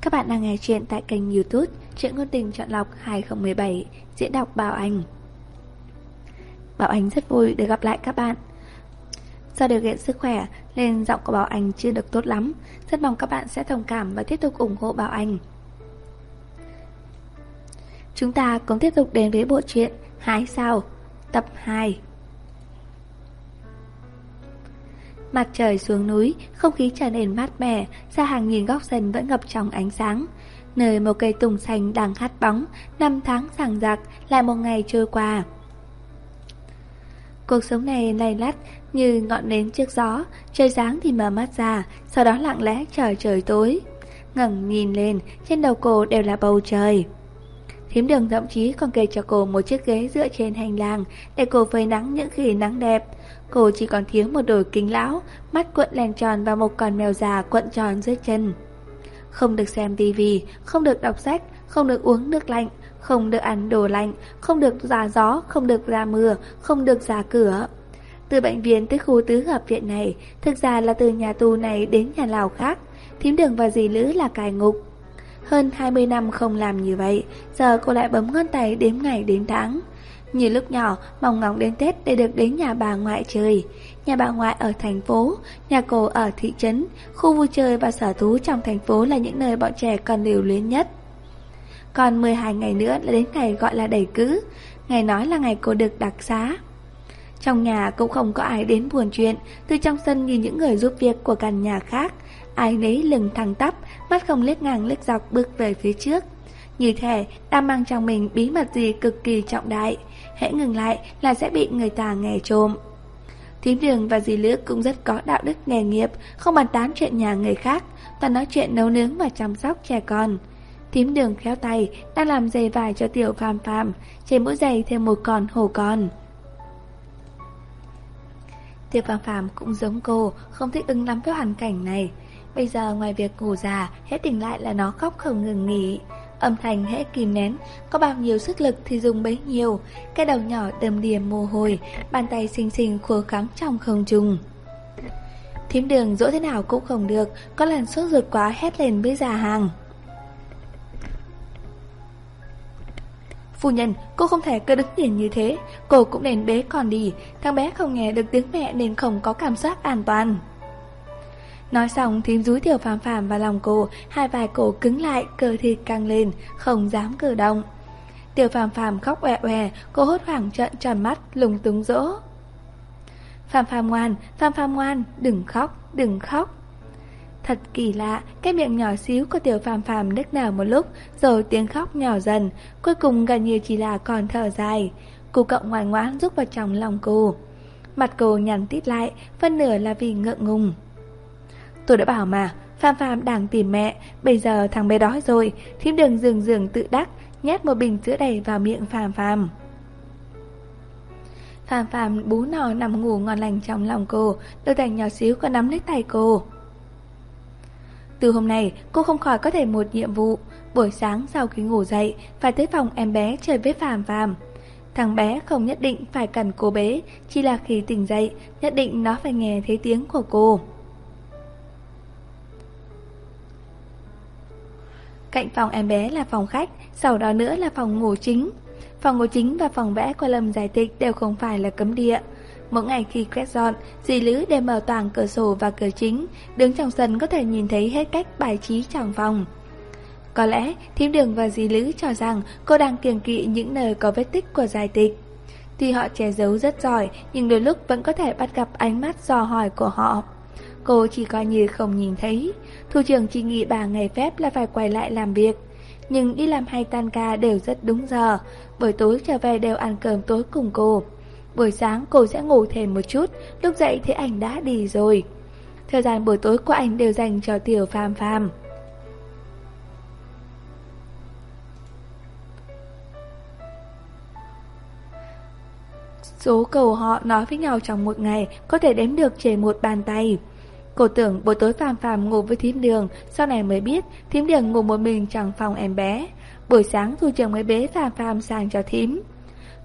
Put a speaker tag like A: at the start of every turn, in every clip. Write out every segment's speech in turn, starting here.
A: Các bạn đang nghe chuyện tại kênh youtube Chuyện ngôn tình chọn lọc 2017 Diễn đọc Bảo Anh. Bảo Anh rất vui được gặp lại các bạn. Do điều kiện sức khỏe nên giọng của Bảo Anh chưa được tốt lắm, Rất mong các bạn sẽ thông cảm và tiếp tục ủng hộ Bảo Anh. Chúng ta cũng tiếp tục đến với bộ truyện Hái sao, Tập 2 Mặt trời xuống núi, không khí trở nên mát mẻ, ra hàng nghìn góc sân vẫn ngập trong ánh sáng. Nơi một cây tùng xanh đang hát bóng, năm tháng sàng giặc, lại một ngày trôi qua. Cuộc sống này lay lắt như ngọn nến trước gió, trời sáng thì mở mắt ra, sau đó lặng lẽ chờ trời tối. ngẩng nhìn lên, trên đầu cô đều là bầu trời. Thím đường thậm chí còn kê cho cô một chiếc ghế dựa trên hành lang để cô phơi nắng những khi nắng đẹp. Cô chỉ còn thiếu một đôi kính lão, mắt cuộn len tròn và một con mèo già cuộn tròn dưới chân. Không được xem tivi, không được đọc sách, không được uống nước lạnh, không được ăn đồ lạnh, không được ra gió, không được ra mưa, không được ra cửa. Từ bệnh viện tới khu tứ hợp viện này, thực ra là từ nhà tù này đến nhà lào khác, thím đường và dì Lữ là cài ngục. Hơn 20 năm không làm như vậy, giờ cô lại bấm ngón tay đếm ngày đếm tháng. Như lúc nhỏ, mong ngóng đến Tết để được đến nhà bà ngoại chơi. Nhà bà ngoại ở thành phố, nhà cô ở thị trấn, khu vui chơi và sở thú trong thành phố là những nơi bọn trẻ còn liều luyến nhất. Còn 12 ngày nữa là đến ngày gọi là đẩy cữ, ngày nói là ngày cô được đặc xá. Trong nhà cũng không có ai đến buồn chuyện, từ trong sân nhìn những người giúp việc của căn nhà khác. Ai nấy lừng thẳng tắp, mắt không liếc ngang liếc dọc bước về phía trước. Như thể đang mang trong mình bí mật gì cực kỳ trọng đại hãy ngừng lại là sẽ bị người ta nghe trộm. Thím đường và dì lứa cũng rất có đạo đức nghề nghiệp, không bàn tán chuyện nhà người khác, toàn nói chuyện nấu nướng và chăm sóc trẻ con. Thím đường khéo tay, đang làm giày vải cho tiểu phàm phàm, trên mỗi giày thêm một con hổ con. Tiểu phàm phàm cũng giống cô, không thích ứng lắm với hoàn cảnh này. Bây giờ ngoài việc ngủ già, hết tỉnh lại là nó khóc không ngừng nghỉ. Âm thanh hễ kìm nén, có bao nhiêu sức lực thì dùng bấy nhiêu. Cái đầu nhỏ đầm đìa mồ hôi, bàn tay xinh xinh khua kháng trong không trung. Thím đường dỗ thế nào cũng không được, có lần sốt ruột quá hét lên với già hàng. Phu nhân, cô không thể cứ đứng nhìn như thế, cô cũng nên bế con đi, thằng bé không nghe được tiếng mẹ nên không có cảm giác an toàn. Nói xong thím rúi tiểu phàm phàm vào lòng cô Hai vai cổ cứng lại Cơ thịt căng lên Không dám cử động Tiểu phàm phàm khóc oẹ oẹ Cô hốt hoảng trợn tròn mắt lùng túng dỗ Phàm phàm ngoan Phàm phàm ngoan Đừng khóc Đừng khóc Thật kỳ lạ, cái miệng nhỏ xíu của tiểu phàm phàm nức nở một lúc, rồi tiếng khóc nhỏ dần, cuối cùng gần như chỉ là còn thở dài. Cô cậu ngoan ngoãn rút vào trong lòng cô. Mặt cô nhằn tít lại, phân nửa là vì ngượng ngùng. Tôi đã bảo mà, Phạm Phạm đang tìm mẹ, bây giờ thằng bé đói rồi, thím đừng dường dường tự đắc, nhét một bình sữa đầy vào miệng Phạm Phạm. Phạm Phạm bú nò nằm ngủ ngon lành trong lòng cô, đôi tay nhỏ xíu còn nắm lấy tay cô. Từ hôm nay, cô không khỏi có thể một nhiệm vụ. Buổi sáng sau khi ngủ dậy, phải tới phòng em bé chơi với Phạm Phạm. Thằng bé không nhất định phải cần cô bé, chỉ là khi tỉnh dậy, nhất định nó phải nghe thấy tiếng của cô. Cạnh phòng em bé là phòng khách, sau đó nữa là phòng ngủ chính. Phòng ngủ chính và phòng vẽ của Lâm giải thích đều không phải là cấm địa. Mỗi ngày khi quét dọn, dì Lữ đều mở toàn cửa sổ và cửa chính, đứng trong sân có thể nhìn thấy hết cách bài trí trong phòng. Có lẽ thím đường và dì Lữ cho rằng cô đang kiêng kỵ những nơi có vết tích của giải tịch. Tuy họ che giấu rất giỏi, nhưng đôi lúc vẫn có thể bắt gặp ánh mắt dò hỏi của họ. Cô chỉ coi như không nhìn thấy. Thủ trưởng chỉ nghỉ 3 ngày phép là phải quay lại làm việc. Nhưng đi làm hay tan ca đều rất đúng giờ. Buổi tối trở về đều ăn cơm tối cùng cô. Buổi sáng cô sẽ ngủ thêm một chút, lúc dậy thì ảnh đã đi rồi. Thời gian buổi tối của anh đều dành cho tiểu phàm phàm. Số cầu họ nói với nhau trong một ngày có thể đếm được trên một bàn tay. Cô tưởng buổi tối phàm phàm ngủ với thím đường, sau này mới biết thím đường ngủ một mình trong phòng em bé. Buổi sáng thu trường mới bế phàm phàm sang cho thím.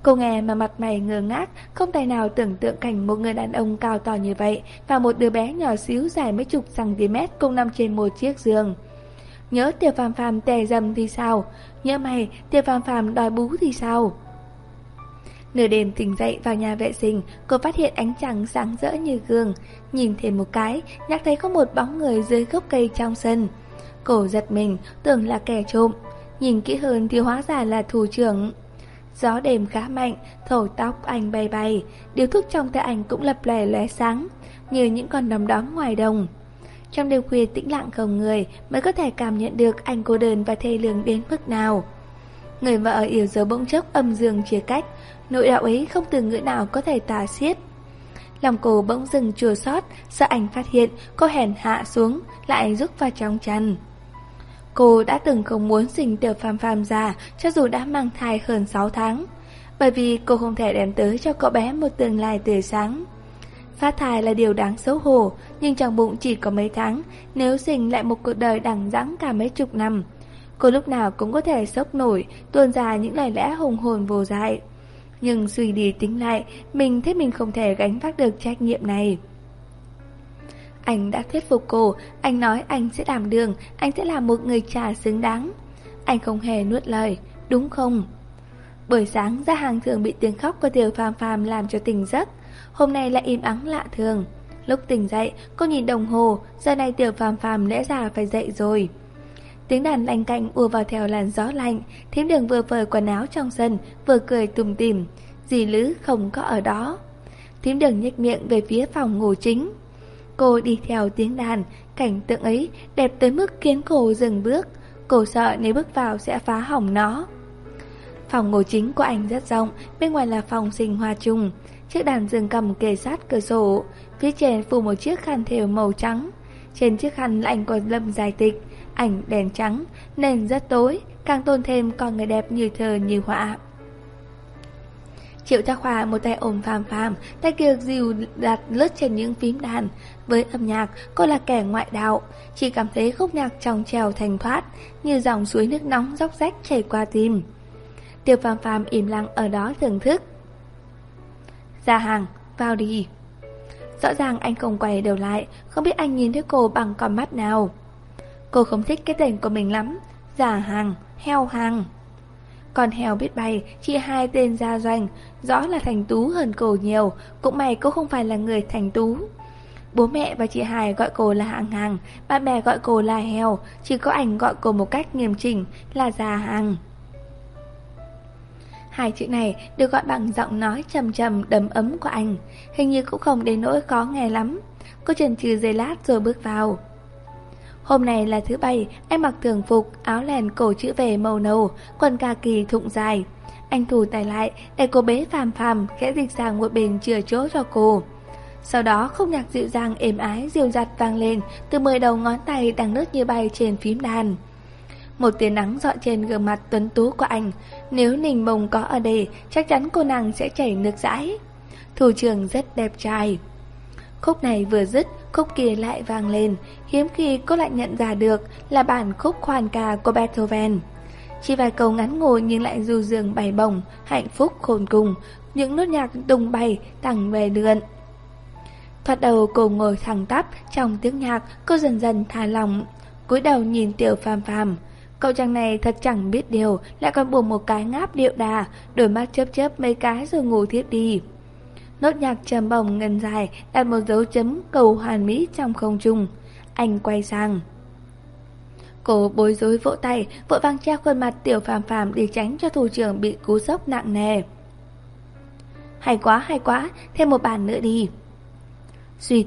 A: Cô nghe mà mặt mày ngơ ngác, không tài nào tưởng tượng cảnh một người đàn ông cao to như vậy và một đứa bé nhỏ xíu dài mấy chục cm cùng nằm trên một chiếc giường. Nhớ Tiểu Phàm Phàm tè dầm thì sao? Nhớ mày, Tiểu Phàm Phàm đòi bú thì sao? Nửa đêm tỉnh dậy vào nhà vệ sinh, cô phát hiện ánh trăng sáng rỡ như gương. Nhìn thêm một cái, nhắc thấy có một bóng người dưới gốc cây trong sân. Cổ giật mình, tưởng là kẻ trộm. Nhìn kỹ hơn thì hóa ra là thủ trưởng. Gió đêm khá mạnh, thổi tóc anh bay bay, điều thuốc trong tay anh cũng lập lè lóe sáng, như những con đom đóm ngoài đồng. Trong đêm khuya tĩnh lặng không người mới có thể cảm nhận được anh cô đơn và thê lương đến mức nào. Người vợ yêu dấu bỗng chốc âm dương chia cách, nỗi đau ấy không từ ngữ nào có thể tả xiết. Lòng cô bỗng dừng chua xót, sợ anh phát hiện cô hèn hạ xuống, lại rút vào trong chăn. Cô đã từng không muốn sinh tiểu phàm phàm già cho dù đã mang thai hơn 6 tháng, bởi vì cô không thể đem tới cho cậu bé một tương lai tươi sáng. Phát thai là điều đáng xấu hổ, nhưng trong bụng chỉ có mấy tháng, nếu sinh lại một cuộc đời đằng đẵng cả mấy chục năm. Cô lúc nào cũng có thể sốc nổi, tuôn ra những lời lẽ hùng hồn vô dại. Nhưng suy đi tính lại, mình thấy mình không thể gánh vác được trách nhiệm này. Anh đã thuyết phục cô, anh nói anh sẽ làm đường, anh sẽ là một người cha xứng đáng. Anh không hề nuốt lời, đúng không? Buổi sáng ra hàng thường bị tiếng khóc của tiểu phàm phàm làm cho tỉnh giấc. Hôm nay lại im ắng lạ thường. Lúc tỉnh dậy, cô nhìn đồng hồ, giờ này tiểu phàm phàm lẽ ra phải dậy rồi. Tiếng đàn lanh cạnh ùa vào theo làn gió lạnh, thím đường vừa phơi quần áo trong sân, vừa cười tùm tìm. Dì lữ không có ở đó. Thím đường nhếch miệng về phía phòng ngủ chính. Cô đi theo tiếng đàn, cảnh tượng ấy đẹp tới mức khiến cô dừng bước. Cô sợ nếu bước vào sẽ phá hỏng nó. Phòng ngủ chính của anh rất rộng, bên ngoài là phòng sinh hoa chung. Chiếc đàn dừng cầm kề sát cửa sổ, phía trên phủ một chiếc khăn thêu màu trắng. Trên chiếc khăn là ảnh còn lâm dài tịch, ảnh đèn trắng, nền rất tối, càng tôn thêm con người đẹp như thơ như họa. Triệu Gia Khoa một tay ôm phàm phàm, tay kia dìu đặt lướt trên những phím đàn. Với âm nhạc, cô là kẻ ngoại đạo, chỉ cảm thấy khúc nhạc trong trèo thành thoát, như dòng suối nước nóng róc rách chảy qua tim. Tiêu phàm phàm im lặng ở đó thưởng thức. Ra hàng, vào đi. Rõ ràng anh không quay đầu lại, không biết anh nhìn thấy cô bằng con mắt nào. Cô không thích cái tên của mình lắm, giả hàng, heo hàng. Còn heo biết bay, chia hai tên gia doanh, rõ là thành tú hơn cô nhiều, cũng may cô không phải là người thành tú. Bố mẹ và chị Hải gọi cô là hạng hàng, bạn bè gọi cô là heo, chỉ có ảnh gọi cô một cách nghiêm chỉnh là già hàng. Hai chữ này được gọi bằng giọng nói trầm trầm đấm ấm của anh, hình như cũng không đến nỗi khó nghe lắm. Cô chần chừ giây lát rồi bước vào. Hôm nay là thứ bảy, anh mặc thường phục, áo len cổ chữ về màu nâu, quần kaki thụng dài. Anh thủ tay lại, để cô bé phàm phàm, khẽ dịch sang một bên chừa chỗ cho cô. Sau đó không nhạc dịu dàng êm ái diều dặt vang lên từ mười đầu ngón tay đang lướt như bay trên phím đàn. Một tia nắng dọi trên gương mặt tuấn tú của anh, nếu Ninh Mông có ở đây, chắc chắn cô nàng sẽ chảy nước rãi. Thủ trưởng rất đẹp trai. Khúc này vừa dứt, khúc kia lại vang lên, hiếm khi cô lại nhận ra được là bản khúc khoan ca của Beethoven. Chỉ vài câu ngắn ngồi nhưng lại du dương bay bồng, hạnh phúc khôn cùng, những nốt nhạc tung bay thẳng về lượn. Thoạt đầu cô ngồi thẳng tắp, trong tiếng nhạc cô dần dần thả lòng, cúi đầu nhìn tiểu phàm phàm. Cậu chàng này thật chẳng biết điều, lại còn buồn một cái ngáp điệu đà, đôi mắt chớp chớp mấy cái rồi ngủ thiếp đi. Nốt nhạc trầm bổng ngân dài đặt một dấu chấm cầu hoàn mỹ trong không trung. Anh quay sang. Cô bối rối vỗ tay, vội vang treo khuôn mặt tiểu phàm phàm để tránh cho thủ trưởng bị cú sốc nặng nề. Hay quá, hay quá, thêm một bàn nữa đi. Xuyệt,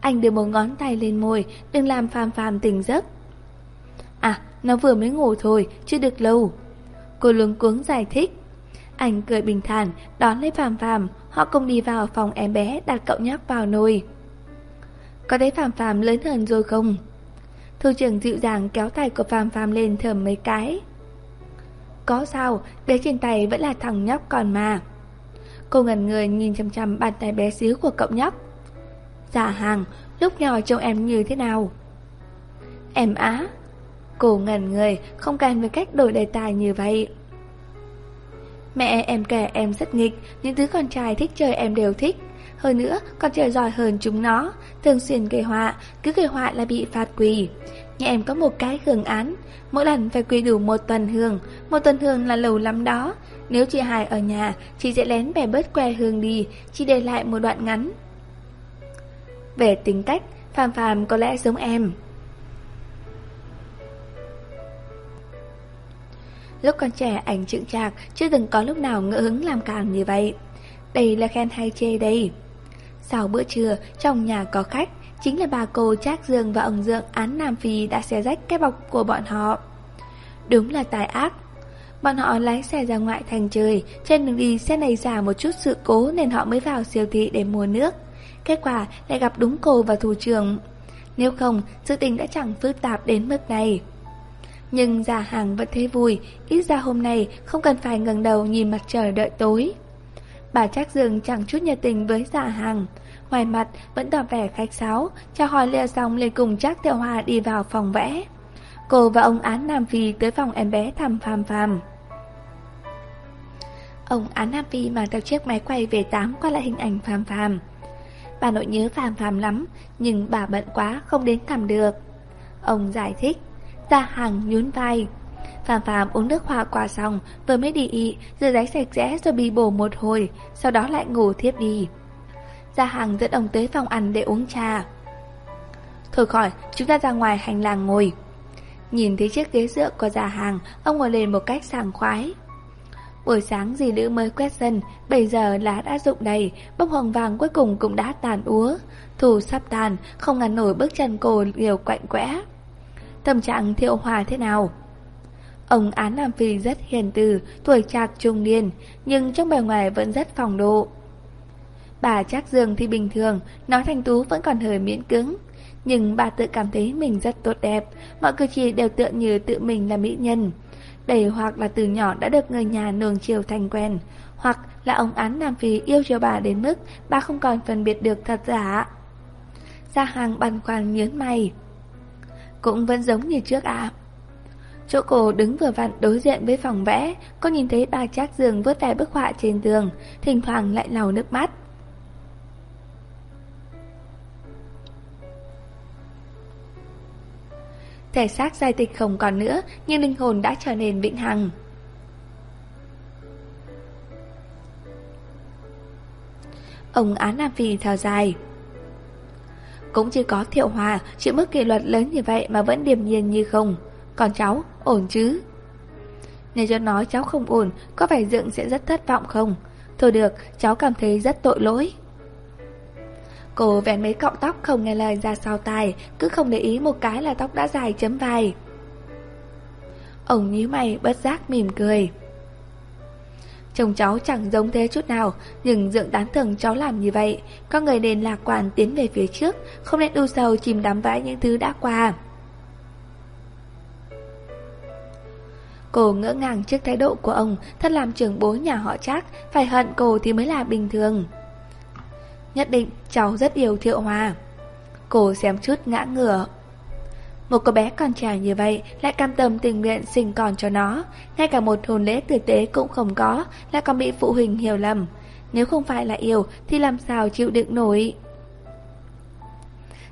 A: anh đưa một ngón tay lên môi, đừng làm phàm phàm tỉnh giấc. À, nó vừa mới ngủ thôi, chưa được lâu. Cô luống cuống giải thích. Anh cười bình thản, đón lấy phàm phàm, họ cùng đi vào phòng em bé đặt cậu nhóc vào nồi. Có thấy Phạm Phạm lớn hơn rồi không? Thư trưởng dịu dàng kéo tay của Phạm Phạm lên thầm mấy cái. Có sao, bé trên tay vẫn là thằng nhóc còn mà. Cô ngẩn người nhìn chăm chăm bàn tay bé xíu của cậu nhóc. Dạ hàng, lúc nhỏ trông em như thế nào? Em á. Cô ngẩn người, không cần với cách đổi đề tài như vậy. Mẹ em kể em rất nghịch, những thứ con trai thích chơi em đều thích. Hơn nữa, con chơi giỏi hơn chúng nó, thường xuyên gây họa, cứ gây họa là bị phạt quỳ. Nhà em có một cái hương án Mỗi lần phải quỳ đủ một tuần hương Một tuần hương là lâu lắm đó Nếu chị Hải ở nhà Chị sẽ lén bẻ bớt que hương đi Chỉ để lại một đoạn ngắn Về tính cách Phàm Phàm có lẽ giống em Lúc còn trẻ ảnh trựng trạc, Chưa từng có lúc nào ngỡ hứng làm càng như vậy. Đây là khen hay chê đây? Sau bữa trưa, Trong nhà có khách, Chính là bà cô Trác Dương và ông Dương án Nam Phi đã xé rách cái bọc của bọn họ. Đúng là tài ác. Bọn họ lái xe ra ngoại thành trời Trên đường đi xe này giả một chút sự cố Nên họ mới vào siêu thị để mua nước. Kết quả lại gặp đúng cô và thủ trưởng. Nếu không, Sự tình đã chẳng phức tạp đến mức này. Nhưng giả hàng vẫn thấy vui, Ít ra hôm nay không cần phải ngẩng đầu nhìn mặt trời đợi tối. Bà Trác Dương chẳng chút nhiệt tình với giả hàng. Ngoài mặt vẫn tỏ vẻ khách sáo Chào hỏi lìa xong liền cùng Trác Tiểu Hòa đi vào phòng vẽ. Cô và ông Án Nam Phi tới phòng em bé thăm phàm phàm Ông Án Nam Phi mang theo chiếc máy quay về tám qua lại hình ảnh phàm phàm Bà nội nhớ phàm phàm lắm, Nhưng bà bận quá không đến thăm được. Ông giải thích gia hằng nhún vai. Phạm Phạm uống nước hoa quả xong Vừa mới đi ị Rửa giấy sạch sẽ rồi bị bổ một hồi Sau đó lại ngủ thiếp đi. Gia hằng dẫn ông tới phòng ăn để uống trà. Thôi khỏi Chúng ta ra ngoài hành lang ngồi. Nhìn thấy chiếc ghế dựa của gia hằng, Ông ngồi lên một cách sảng khoái. Buổi sáng dì nữ mới quét sân 7 giờ lá đã rụng đầy Bông hồng vàng cuối cùng cũng đã tàn úa. Thủ sắp tàn Không ngăn nổi bước chân cô liều quạnh quẽ. Tâm trạng thiệu hòa thế nào? Ông Án Nam Phi rất hiền từ, Tuổi trạc trung niên, Nhưng trong bề ngoài vẫn rất phòng độ. Bà chắc Dương thì bình thường, Nói thành tú vẫn còn hơi miễn cứng Nhưng bà tự cảm thấy mình rất tốt đẹp, Mọi cử chỉ đều tựa như tự mình là mỹ nhân. Đầy hoặc là từ nhỏ đã được người nhà nương chiều thành quen, Hoặc là ông án Nam Phi yêu chiều bà đến mức Bà không còn phân biệt được thật giả. Gia hàng băn khoăn nhớn mày. Cũng vẫn giống như trước ạ. Chỗ cô đứng vừa vặn đối diện với phòng vẽ Cô nhìn thấy bà Trác Dương vớt vài bức họa trên tường, Thỉnh thoảng lại lau nước mắt. Thể xác giai tịch không còn nữa, Nhưng linh hồn đã trở nên vĩnh hằng. Ông Án Nam Phi thở dài. Cũng chỉ có thiệu hòa Chịu mức kỷ luật lớn như vậy Mà vẫn điềm nhiên như không. Còn cháu, ổn chứ? Nếu cho nói cháu không ổn Có phải dựng sẽ rất thất vọng không? Thôi được, cháu cảm thấy rất tội lỗi. Cô vén mấy cọng tóc không nghe lời ra sau tai Cứ không để ý một cái là tóc đã dài chấm vai. Ông nhíu mày bất giác mỉm cười. Chồng cháu chẳng giống thế chút nào, Nhưng dưỡng tán thưởng cháu làm như vậy, Có người nên lạc quan tiến về phía trước, Không nên đu sầu chìm đắm vãi những thứ đã qua. Cô ngỡ ngàng trước thái độ của ông, Thật làm trưởng bố nhà họ chắc Phải hận cô thì mới là bình thường. Nhất định cháu rất yêu Thiệu Hòa Cô xem chút ngã ngửa một cô bé còn trẻ như vậy Lại cam tâm tình nguyện sinh con cho nó. Ngay cả một hôn lễ tử tế cũng không có, Lại còn bị phụ huynh hiểu lầm. Nếu không phải là yêu, Thì làm sao chịu đựng nổi?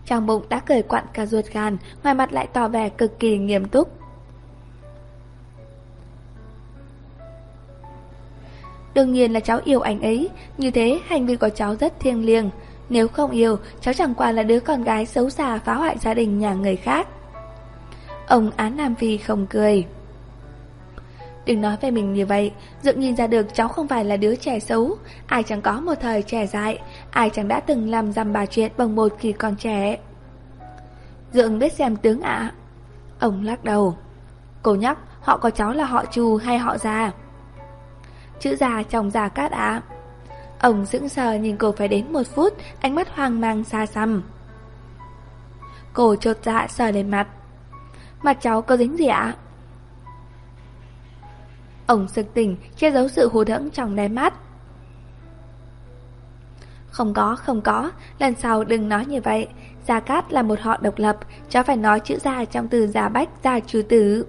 A: Trong bụng đã cười quặn cả ruột gan, Ngoài mặt lại tỏ vẻ cực kỳ nghiêm túc. Đương nhiên là cháu yêu anh ấy, Như thế hành vi của cháu rất thiêng liêng. Nếu không yêu, Cháu chẳng qua là đứa con gái xấu xa Phá hoại gia đình nhà người khác. Ông Án Nam Phi không cười. Đừng nói về mình như vậy Dượng nhìn ra được cháu không phải là đứa trẻ xấu. Ai chẳng có một thời trẻ dại Ai chẳng đã từng làm dằm bà chuyện bằng một khi còn trẻ. Dượng biết xem tướng ạ. Ông lắc đầu. Cô nhắc, Họ có cháu là họ trù hay họ già Chữ già chồng già cát ạ. Ông sững sờ nhìn cô phải đến một phút Ánh mắt hoang mang xa xăm. Cô chột dạ sờ lên mặt. Mặt cháu có dính gì ạ? Ông sực tỉnh Che giấu sự hù thẫn trong đáy mắt Không có, không có Lần sau đừng nói như vậy Gia Cát là một họ độc lập Cháu phải nói chữ gia trong từ gia bách gia trừ tử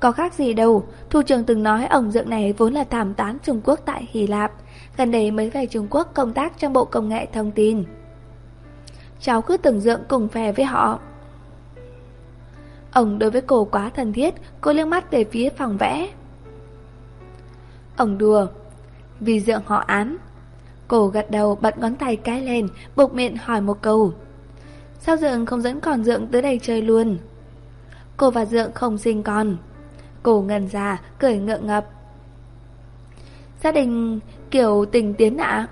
A: có khác gì đâu, thủ trưởng từng nói ông dượng này vốn là thảm tán Trung Quốc tại Hy Lạp, gần đây mới về Trung Quốc công tác trong Bộ Công nghệ Thông tin. Cháu cứ tưởng dượng cùng phè với họ. Ông đối với cô quá thân thiết, cô liếc mắt về phía phòng vẽ. Ông đùa, vì dượng họ án. Cô gật đầu bật ngón tay cái lên, buộc miệng hỏi một câu. Sao dượng không dẫn con dượng tới đây chơi luôn? Cô và dượng không sinh con. Cô ngần ra, cười ngượng ngập. Gia đình kiểu tình tiến ạ.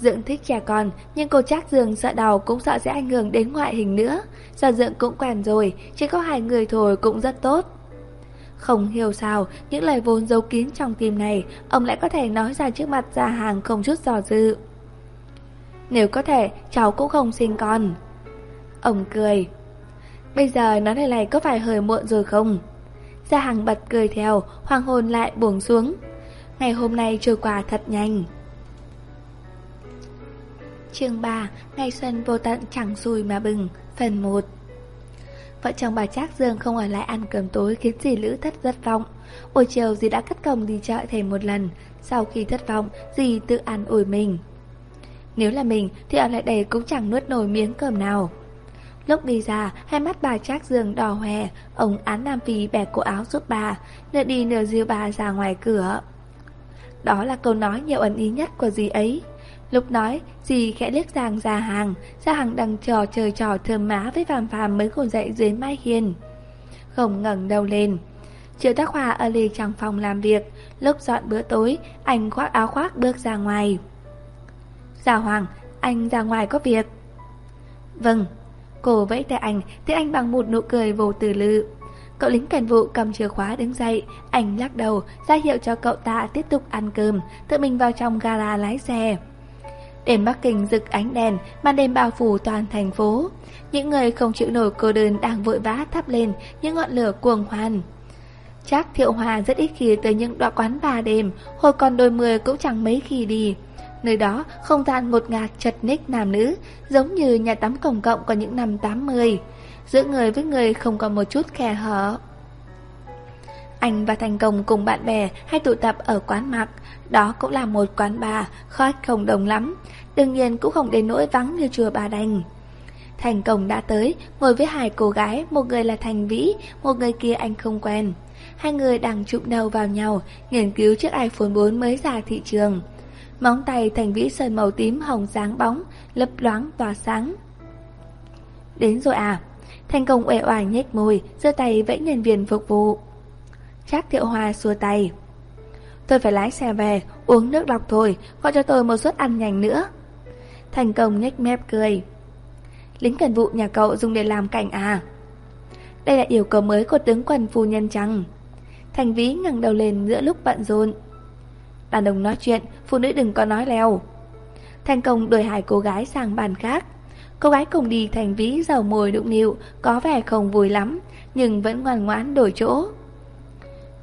A: Dượng thích trẻ con, nhưng cô chắc Dượng sợ đầu cũng sợ sẽ ảnh hưởng đến ngoại hình nữa. Giờ Dượng cũng quen rồi, chỉ có hai người thôi cũng rất tốt. Không hiểu sao, những lời vốn giấu kín trong tim này, ông lại có thể nói ra trước mặt gia hàng không chút dò dự. Nếu có thể, cháu cũng không sinh con. Ông cười. Bây giờ nói lời này có phải hơi muộn rồi không? Gia hàng bật cười theo, hoàng hồn lại buông xuống. Ngày hôm nay trôi qua thật nhanh. Chương 3 Ngày xuân vô tận chẳng xùi mà bừng Phần 1 Vợ chồng bà Trác Dương không ở lại ăn cơm tối khiến dì Lữ thất rất vọng. Buổi chiều dì đã cất công đi chợ thêm một lần. Sau khi thất vọng, dì tự ăn ủi mình. Nếu là mình thì ở lại đây cũng chẳng nuốt nổi miếng cơm nào. Lúc đi ra, hai mắt bà Trác Dương đỏ hoe, ông án Nam Phi bẻ cổ áo giúp bà, nửa đi nửa dìu bà ra ngoài cửa. Đó là câu nói nhiều ẩn ý nhất của dì ấy. Lúc nói, dì khẽ liếc Giang ra hàng, ra hàng đang trò chơi trò thơm má với phàm phàm mới ngồi dậy dưới mai hiền. Không ngẩng đầu lên. Triệu Tác Hòa ở lì trong phòng làm việc, lúc dọn bữa tối, anh khoác áo khoác bước ra ngoài. Gia Hoàng, anh ra ngoài có việc. Vâng, cô vẫy tay anh, thấy anh bằng một nụ cười vô từ lự. Cậu lính cảnh vụ cầm chìa khóa đứng dậy, anh lắc đầu, ra hiệu cho cậu ta tiếp tục ăn cơm, tự mình vào trong gara lái xe. Đêm Bắc Kinh rực ánh đèn, màn đêm bao phủ toàn thành phố. Những người không chịu nổi cô đơn đang vội vã thắp lên những ngọn lửa cuồng hoan. Chắc Thiệu Hòa rất ít khi tới những đoạn quán bà đêm, hồi còn đôi mươi cũng chẳng mấy khi đi. Nơi đó không gian ngột ngạt chật ních nam nữ, giống như nhà tắm công cộng của những năm 80. Giữa người với người không có một chút khe hở. Anh và Thành Công cùng bạn bè hay tụ tập ở quán mặc, đó cũng là một quán bar, khách không đồng lắm, đương nhiên cũng không đến nỗi vắng như chùa Bà Đành. Thành Công đã tới, ngồi với hai cô gái, một người là Thành Vĩ, một người kia anh không quen. Hai người đang chụm đầu vào nhau, nghiên cứu chiếc iPhone 4 mới ra thị trường. Móng tay Thành Vĩ sơn màu tím hồng sáng bóng, lấp loáng tỏa sáng. Đến rồi à? Thành Công uể oải nhếch môi, giơ tay vẫy nhân viên phục vụ. Trác Thiệu Hoa xua tay. Tôi phải lái xe về, uống nước lọc thôi, gọi cho tôi một suất ăn nhanh nữa. Thành công nhếch mép cười. Lính cần vụ nhà cậu dùng để làm cảnh à? Đây là yêu cầu mới của tướng quân phu nhân chăng? Thành Vĩ ngẩng đầu lên giữa lúc bận rộn. Đàn ông nói chuyện, phụ nữ đừng có nói leo. Thành công đuổi hai cô gái sang bàn khác. Cô gái cùng đi Thành Vĩ dầu mồi đụng nịu, có vẻ không vui lắm, nhưng vẫn ngoan ngoãn đổi chỗ.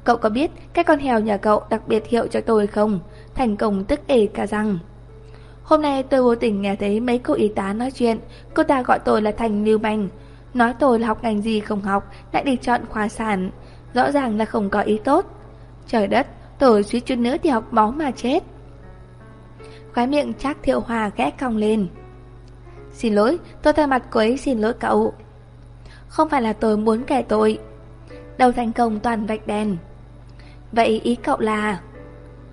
A: Cậu có biết cái con heo nhà cậu đặc biệt hiệu cho tôi không? Thành công tức ể cả răng. Hôm nay tôi vô tình nghe thấy mấy cô y tá nói chuyện, cô ta gọi tôi là Thành Lưu Banh. Nói tôi là học ngành gì không học, lại đi chọn khoa sản. Rõ ràng là không có ý tốt. Trời đất, tôi suýt chút nữa thì học máu mà chết. Khóe miệng chắc thiệu hòa ghé cong lên. Xin lỗi, tôi thay mặt cô ấy xin lỗi cậu. Không phải là tôi muốn kẻ tội. Đầu thành công toàn vạch đèn. Vậy ý cậu là...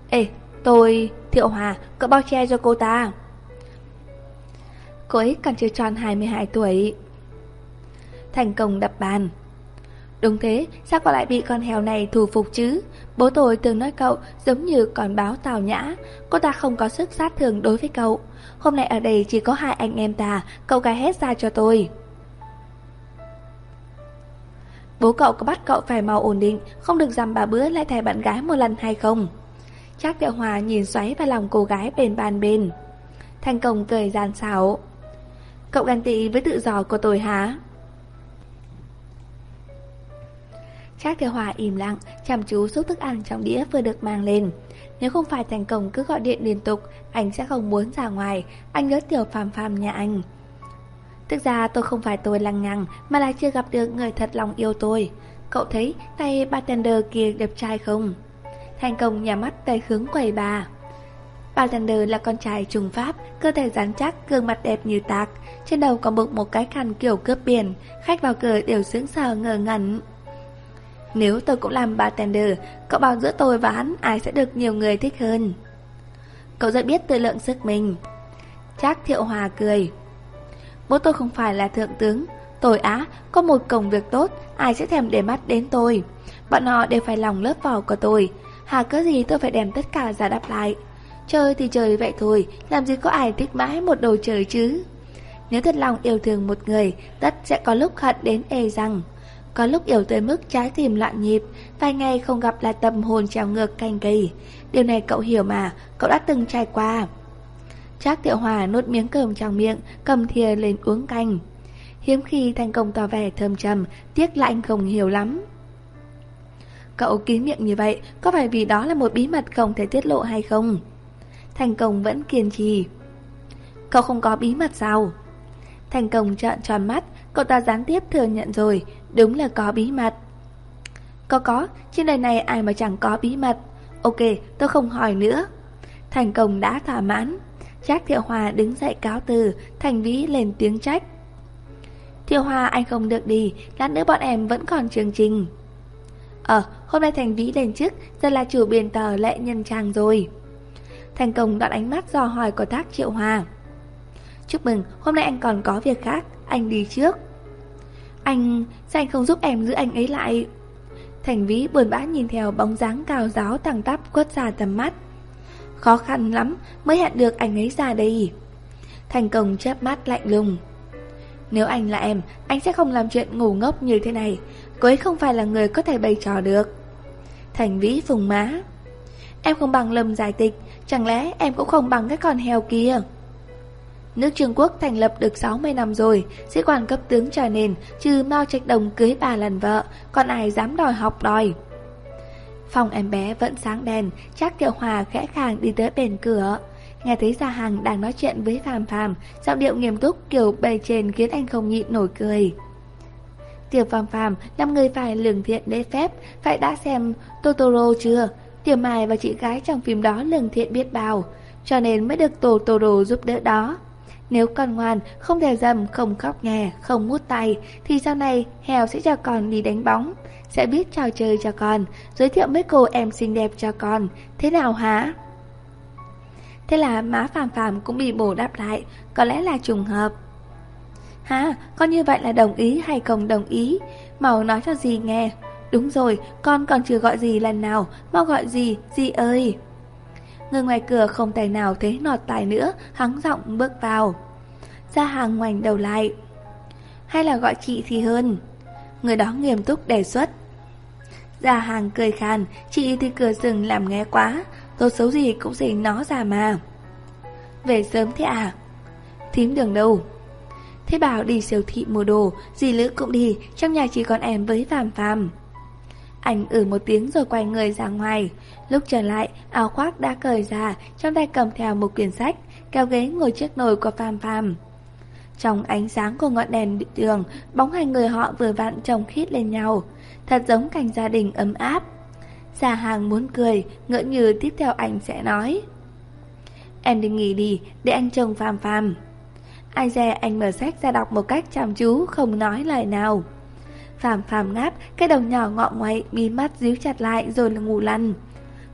A: Ê, tôi... Thiệu Hòa, cậu bao che cho cô ta. Cô ấy còn chưa tròn 22 tuổi. Thành công đập bàn. Đúng thế, sao cậu lại bị con heo này thù phục chứ? Bố tôi từng nói cậu giống như con báo tào nhã. Cô ta không có sức sát thường đối với cậu. Hôm nay ở đây chỉ có hai anh em ta, cậu gái hết ra cho tôi. Bố cậu có bắt cậu phải mau ổn định, Không được dằm bà bữa lại thẻ bạn gái một lần hay không? Trác Tiệu Hòa nhìn xoáy vào lòng cô gái bền bàn bền. Thành công cười gian xảo. Cậu ganh tị với tự do của tôi hả? Trác Tiểu Hòa im lặng, Chăm chú xúc thức ăn trong đĩa vừa được mang lên. Nếu không phải thành công cứ gọi điện liên tục, Anh sẽ không muốn ra ngoài. Anh nhớ tiểu phàm phàm nhà anh. Thực ra tôi không phải tôi lăng nhằng Mà là chưa gặp được người thật lòng yêu tôi Cậu thấy tay bartender kia đẹp trai không Thành công nhà mắt tay hướng quầy bà Bartender là con trai trùng Pháp, cơ thể rắn chắc, gương mặt đẹp như tạc, trên đầu còn bực một cái khăn kiểu cướp biển, khách vào cửa đều sững sờ ngờ ngẩn. Nếu tôi cũng làm bartender, cậu bảo giữa tôi và hắn ai sẽ được nhiều người thích hơn. Cậu rất biết tự lượng sức mình. Chắc Thiệu Hòa cười. Bố tôi không phải là thượng tướng, tôi á, có một công việc tốt, ai sẽ thèm để mắt đến tôi. Bọn họ đều phải lòng lớp vào của tôi, hà cớ gì tôi phải đem tất cả ra đáp lại. Chơi thì chơi vậy thôi, làm gì có ai thích mãi một đồ chơi chứ. Nếu thật lòng yêu thương một người, tất sẽ có lúc hận đến ê rằng. Có lúc yêu tới mức trái tim loạn nhịp, vài ngày không gặp là tâm hồn trào ngược canh kỳ. Điều này cậu hiểu mà, cậu đã từng trải qua. Trác Tiểu Hòa nuốt miếng cơm trong miệng, cầm thìa lên uống canh. Hiếm khi thành công tỏ vẻ thơm trầm, tiếc là anh không hiểu lắm. Cậu kín miệng như vậy, có phải vì đó là một bí mật không thể tiết lộ hay không? Thành công vẫn kiên trì. Cậu không có bí mật sao? Thành công trợn tròn mắt, cậu ta gián tiếp thừa nhận rồi, đúng là có bí mật. Có có, trên đời này ai mà chẳng có bí mật. Ok, tôi không hỏi nữa. Thành công đã thỏa mãn. Trác Thiệu Hòa đứng dậy cáo từ, Thành Vĩ lên tiếng trách. Thiệu Hòa anh không được đi, lát nữa bọn em vẫn còn chương trình. Ờ, hôm nay Thành Vĩ lên chức, giờ là chủ biên tờ lệ nhân trang rồi. Thành công đoạn ánh mắt dò hỏi của Thác Triệu Hòa. Chúc mừng, hôm nay anh còn có việc khác, anh đi trước. Anh, sao anh không giúp em giữ anh ấy lại? Thành Vĩ buồn bã nhìn theo bóng dáng cao giáo tăng tắp quất ra tầm mắt. Khó khăn lắm mới hẹn được anh ấy ra đây. Thành công chớp mắt lạnh lùng. Nếu anh là em, anh sẽ không làm chuyện ngủ ngốc như thế này. Cô ấy không phải là người có thể bày trò được. Thành Vĩ phùng má. Em không bằng lầm giải tịch, chẳng lẽ em cũng không bằng cái con heo kia. Nước Trung Quốc thành lập được 60 năm rồi, sĩ quan cấp tướng trở nên, trừ Mao Trạch Đồng cưới bà lần vợ, còn ai dám đòi học đòi. Phòng em bé vẫn sáng đèn, chắc Tiểu Hòa khẽ khàng đi tới bên cửa. Nghe thấy Gia Hằng đang nói chuyện với Phạm Phạm, giọng điệu nghiêm túc kiểu bề trên khiến anh không nhịn nổi cười. Tiểu Phạm Phạm năm người phải lường thiện lễ phép, phải đã xem Totoro chưa? Tiểu Mai và chị gái trong phim đó lường thiện biết bao, cho nên mới được Totoro giúp đỡ đó. Nếu con ngoan, không theo dầm, không khóc nghe, không mút tay, thì sau này Hèo sẽ cho con đi đánh bóng, sẽ biết trò chơi cho con, giới thiệu mấy cô em xinh đẹp cho con. Thế nào hả? Thế là má phàm phàm cũng bị bổ đáp lại, có lẽ là trùng hợp. Hả, con như vậy là đồng ý hay không đồng ý? Màu nói cho gì nghe. Đúng rồi, con còn chưa gọi gì lần nào, mau gọi gì, gì ơi. Người ngoài cửa không tài nào thấy nọt tài nữa, hắng giọng bước vào. Gia hàng ngoảnh đầu lại. Hay là gọi chị thì hơn. Người đó nghiêm túc đề xuất. Gia hàng cười khàn, chị thì cửa rừng làm nghe quá, tốt xấu gì cũng gì nó ra mà. Về sớm thế à? Thím đường đâu? Thế bảo đi siêu thị mua đồ, dì Lữ cũng đi, trong nhà chỉ còn em với Phạm Phạm. Anh ử ừ một tiếng rồi quay người ra ngoài. Lúc trở lại, áo khoác đã cởi ra, trong tay cầm theo một quyển sách, kéo ghế ngồi trước nồi của Phạm Phạm. Trong ánh sáng của ngọn đèn đường, bóng hai người họ vừa vặn chồng khít lên nhau. Thật giống cảnh gia đình ấm áp. Gia hàng muốn cười, ngỡ như tiếp theo anh sẽ nói. Em đi nghỉ đi, để anh chồng phàm phàm. Ai dè anh mở sách ra đọc một cách chăm chú, không nói lời nào. Phàm phàm ngáp, cái đầu nhỏ ngọ ngoại, mí mắt díu chặt lại rồi là ngủ lăn.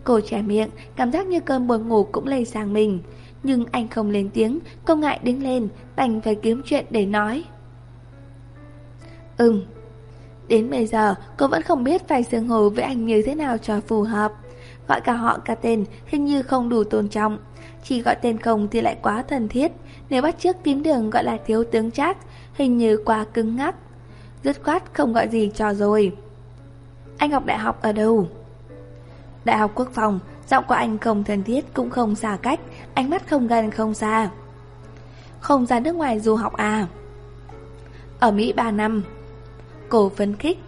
A: Cô trẻ miệng, cảm giác như cơn buồn ngủ cũng lây sang mình. Nhưng anh không lên tiếng, cô ngại đứng lên, đành phải kiếm chuyện để nói. Ừm. Đến bây giờ, cô vẫn không biết phải xương hồ với anh như thế nào cho phù hợp. Gọi cả họ cả tên hình như không đủ tôn trọng. Chỉ gọi tên không thì lại quá thân thiết. Nếu bắt trước tím đường gọi là thiếu tướng trác, hình như quá cứng ngắc. Dứt khoát không gọi gì cho rồi Anh học đại học ở đâu? Đại học quốc phòng Giọng của anh không thân thiết cũng không xa cách Ánh mắt không gần không xa Không ra nước ngoài du học à Ở Mỹ 3 năm Cổ phấn khích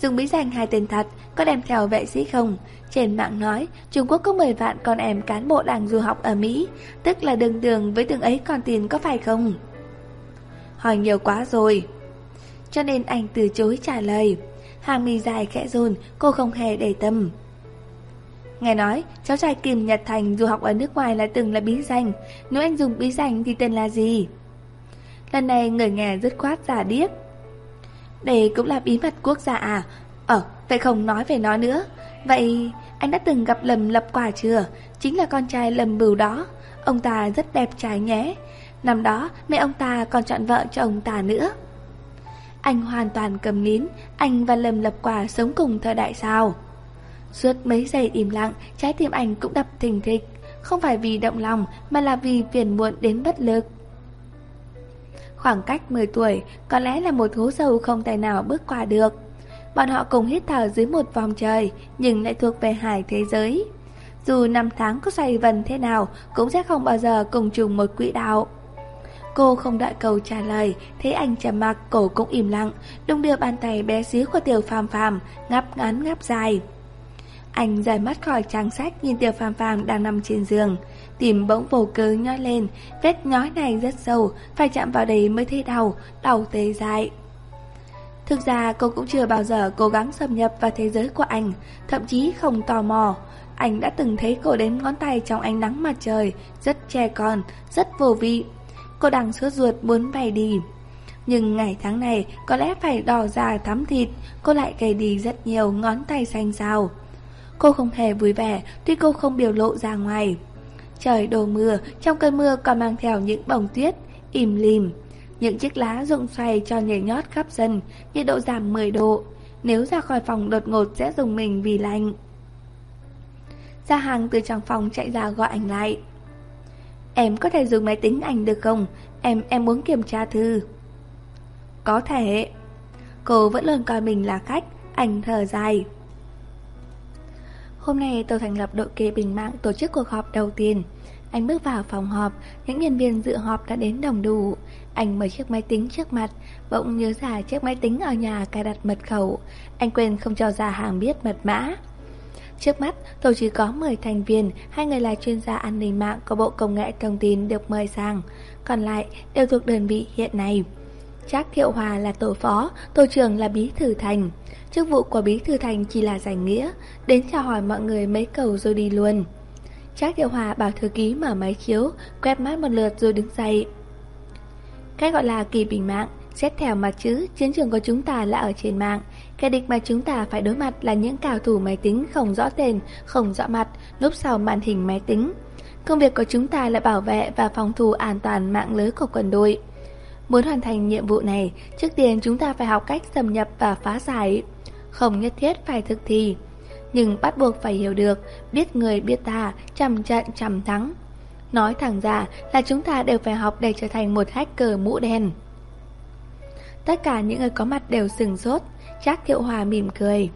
A: Dùng bí danh hai tên thật Có đem theo vệ sĩ không Trên mạng nói Trung Quốc có 10 vạn con em cán bộ đang du học ở Mỹ Tức là đường đường với từng ấy con tiền có phải không Hỏi nhiều quá rồi cho nên anh từ chối trả lời. Hàng mi dài khẽ run, cô không hề để tâm. Nghe nói, cháu trai Kim Nhật Thành dù học ở nước ngoài là từng là bí danh, nếu anh dùng bí danh thì tên là gì? Lần này người nghe dứt khoát giả điếc. Đây cũng là bí mật quốc gia à? Ờ, vậy không nói về nó nữa. Vậy anh đã từng gặp lầm Lập Quả chưa? Chính là con trai lầm Bửu đó. Ông ta rất đẹp trai nhé. Năm đó, mẹ ông ta còn chọn vợ cho ông ta nữa. Anh hoàn toàn cầm nín, anh và lầm Lập Quả sống cùng thời đại sao? Suốt mấy giây im lặng, trái tim anh cũng đập thình thịch. Không phải vì động lòng, mà là vì phiền muộn đến bất lực. Khoảng cách 10 tuổi, có lẽ là một hố sâu không tài nào bước qua được. Bọn họ cùng hít thở dưới một vòng trời, nhưng lại thuộc về hải thế giới. Dù năm tháng có xoay vần thế nào, cũng sẽ không bao giờ cùng chung một quỹ đạo. Cô không đợi câu trả lời, thấy anh trầm mặc, cổ cũng im lặng, đung đưa bàn tay bé xíu của tiểu phàm phàm, ngắp ngắn ngắp dài. Anh rời mắt khỏi trang sách nhìn tiểu phàm phàm đang nằm trên giường. Tìm bỗng vô cớ nhói lên, vết nhói này rất sâu, phải chạm vào đấy mới thấy đau, đau tê dại. Thực ra cô cũng chưa bao giờ cố gắng xâm nhập vào thế giới của anh, thậm chí không tò mò. Anh đã từng thấy cô đếm ngón tay trong ánh nắng mặt trời, rất trẻ con, rất vô vị. Cô đang sốt ruột muốn bay đi. Nhưng ngày tháng này có lẽ phải đỏ già thắm thịt, cô lại gầy đi rất nhiều ngón tay xanh xao. Cô không hề vui vẻ, tuy cô không biểu lộ ra ngoài. Trời đổ mưa, trong cơn mưa còn mang theo những bông tuyết, im lìm. Những chiếc lá rụng xoay cho nhảy nhót khắp sân, nhiệt độ giảm 10 độ. Nếu ra khỏi phòng đột ngột sẽ dùng mình vì lạnh. Gia hàng từ trong phòng chạy ra gọi anh lại. Em có thể dùng máy tính ảnh được không? Em em muốn kiểm tra thư. Có thể. Cô vẫn luôn coi mình là khách, anh thở dài. Hôm nay tôi thành lập đội kê bình mạng tổ chức cuộc họp đầu tiên. Anh bước vào phòng họp, những nhân viên dự họp đã đến đồng đủ. Anh mở chiếc máy tính trước mặt, bỗng nhớ ra chiếc máy tính ở nhà cài đặt mật khẩu. Anh quên không cho ra hàng biết mật mã. Trước mắt, tổ chỉ có 10 thành viên, hai người là chuyên gia an ninh mạng của Bộ Công nghệ Thông tin được mời sang, còn lại đều thuộc đơn vị hiện nay. Trác Thiệu Hòa là tổ phó, tổ trưởng là bí thư thành. Chức vụ của bí thư thành chỉ là giải nghĩa, đến chào hỏi mọi người mấy cầu rồi đi luôn. Trác Thiệu Hòa bảo thư ký mở máy chiếu, quét mắt một lượt rồi đứng dậy. Cái gọi là kỳ bình mạng, xét theo mặt chữ, chiến trường của chúng ta là ở trên mạng. Kẻ địch mà chúng ta phải đối mặt là những cao thủ máy tính không rõ tên, không rõ mặt, núp sau màn hình máy tính. Công việc của chúng ta là bảo vệ và phòng thủ an toàn mạng lưới của quân đội. Muốn hoàn thành nhiệm vụ này, trước tiên chúng ta phải học cách xâm nhập và phá giải. Không nhất thiết phải thực thi, nhưng bắt buộc phải hiểu được, biết người biết ta, chầm trận chầm thắng. Nói thẳng ra là chúng ta đều phải học để trở thành một hacker mũ đen. Tất cả những người có mặt đều sừng sốt, Trác Thiệu Hòa mỉm cười.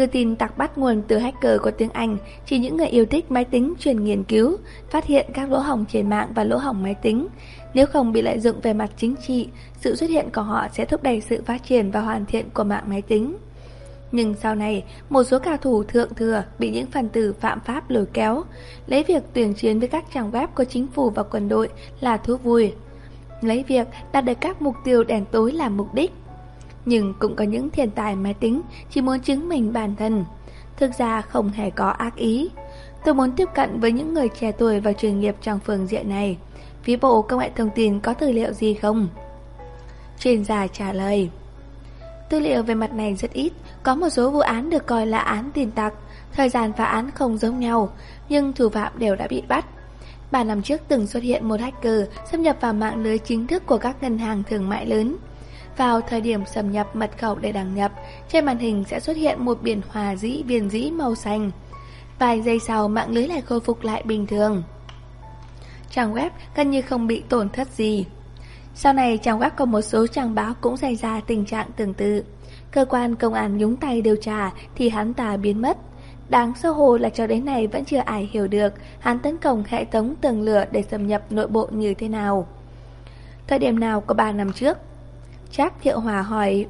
A: Từ tin tặc bắt nguồn từ hacker của tiếng Anh, chỉ những người yêu thích máy tính chuyên nghiên cứu, phát hiện các lỗ hỏng trên mạng và lỗ hỏng máy tính. Nếu không bị lợi dụng về mặt chính trị, sự xuất hiện của họ sẽ thúc đẩy sự phát triển và hoàn thiện của mạng máy tính. Nhưng sau này, một số cao thủ thượng thừa bị những phần tử phạm pháp lôi kéo, lấy việc tuyển chiến với các trang web của chính phủ và quân đội là thú vui. Lấy việc đạt được các mục tiêu đèn tối làm mục đích. Nhưng cũng có những thiên tài máy tính chỉ muốn chứng minh bản thân. Thực ra không hề có ác ý. Tôi muốn tiếp cận với những người trẻ tuổi và chuyên nghiệp trong phương diện này. Phía bộ công nghệ thông tin có tư liệu gì không? Chuyên gia trả lời. Tư liệu về mặt này rất ít, có một số vụ án được coi là án tiền tặc, thời gian phá án không giống nhau, nhưng thủ phạm đều đã bị bắt. bà năm trước từng xuất hiện một hacker xâm nhập vào mạng lưới chính thức của các ngân hàng thương mại lớn. Vào thời điểm xâm nhập mật khẩu để đăng nhập, trên màn hình sẽ xuất hiện một biển hòa dĩ viền dĩ màu xanh. Vài giây sau mạng lưới lại khôi phục lại bình thường. Trang web gần như không bị tổn thất gì. Sau này trang web có một số trang báo cũng xảy ra tình trạng tương tự. Cơ quan công an nhúng tay điều tra thì hắn ta biến mất. Đáng xấu hồ là cho đến nay vẫn chưa ai hiểu được hắn tấn công hệ thống tường lửa để xâm nhập nội bộ như thế nào. Thời điểm nào có 3 năm trước? Trác Thiệu Hòa hỏi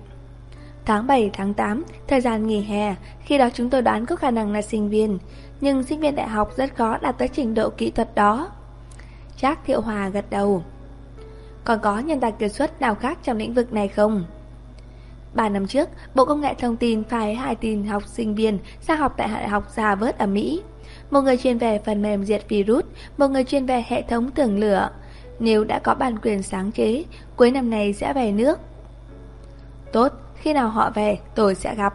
A: Tháng 7, tháng 8, thời gian nghỉ hè, khi đó chúng tôi đoán có khả năng là sinh viên, nhưng sinh viên đại học rất khó đạt tới trình độ kỹ thuật đó. Trác Thiệu Hòa gật đầu. Còn có nhân tài kiệt xuất nào khác trong lĩnh vực này không? Ba năm trước, Bộ Công nghệ Thông tin phái hai tin học sinh viên sang học tại Đại học Harvard ở Mỹ. Một người chuyên về phần mềm diệt virus, một người chuyên về hệ thống tường lửa. Nếu đã có bản quyền sáng chế, cuối năm này sẽ về nước. Tốt, khi nào họ về, tôi sẽ gặp.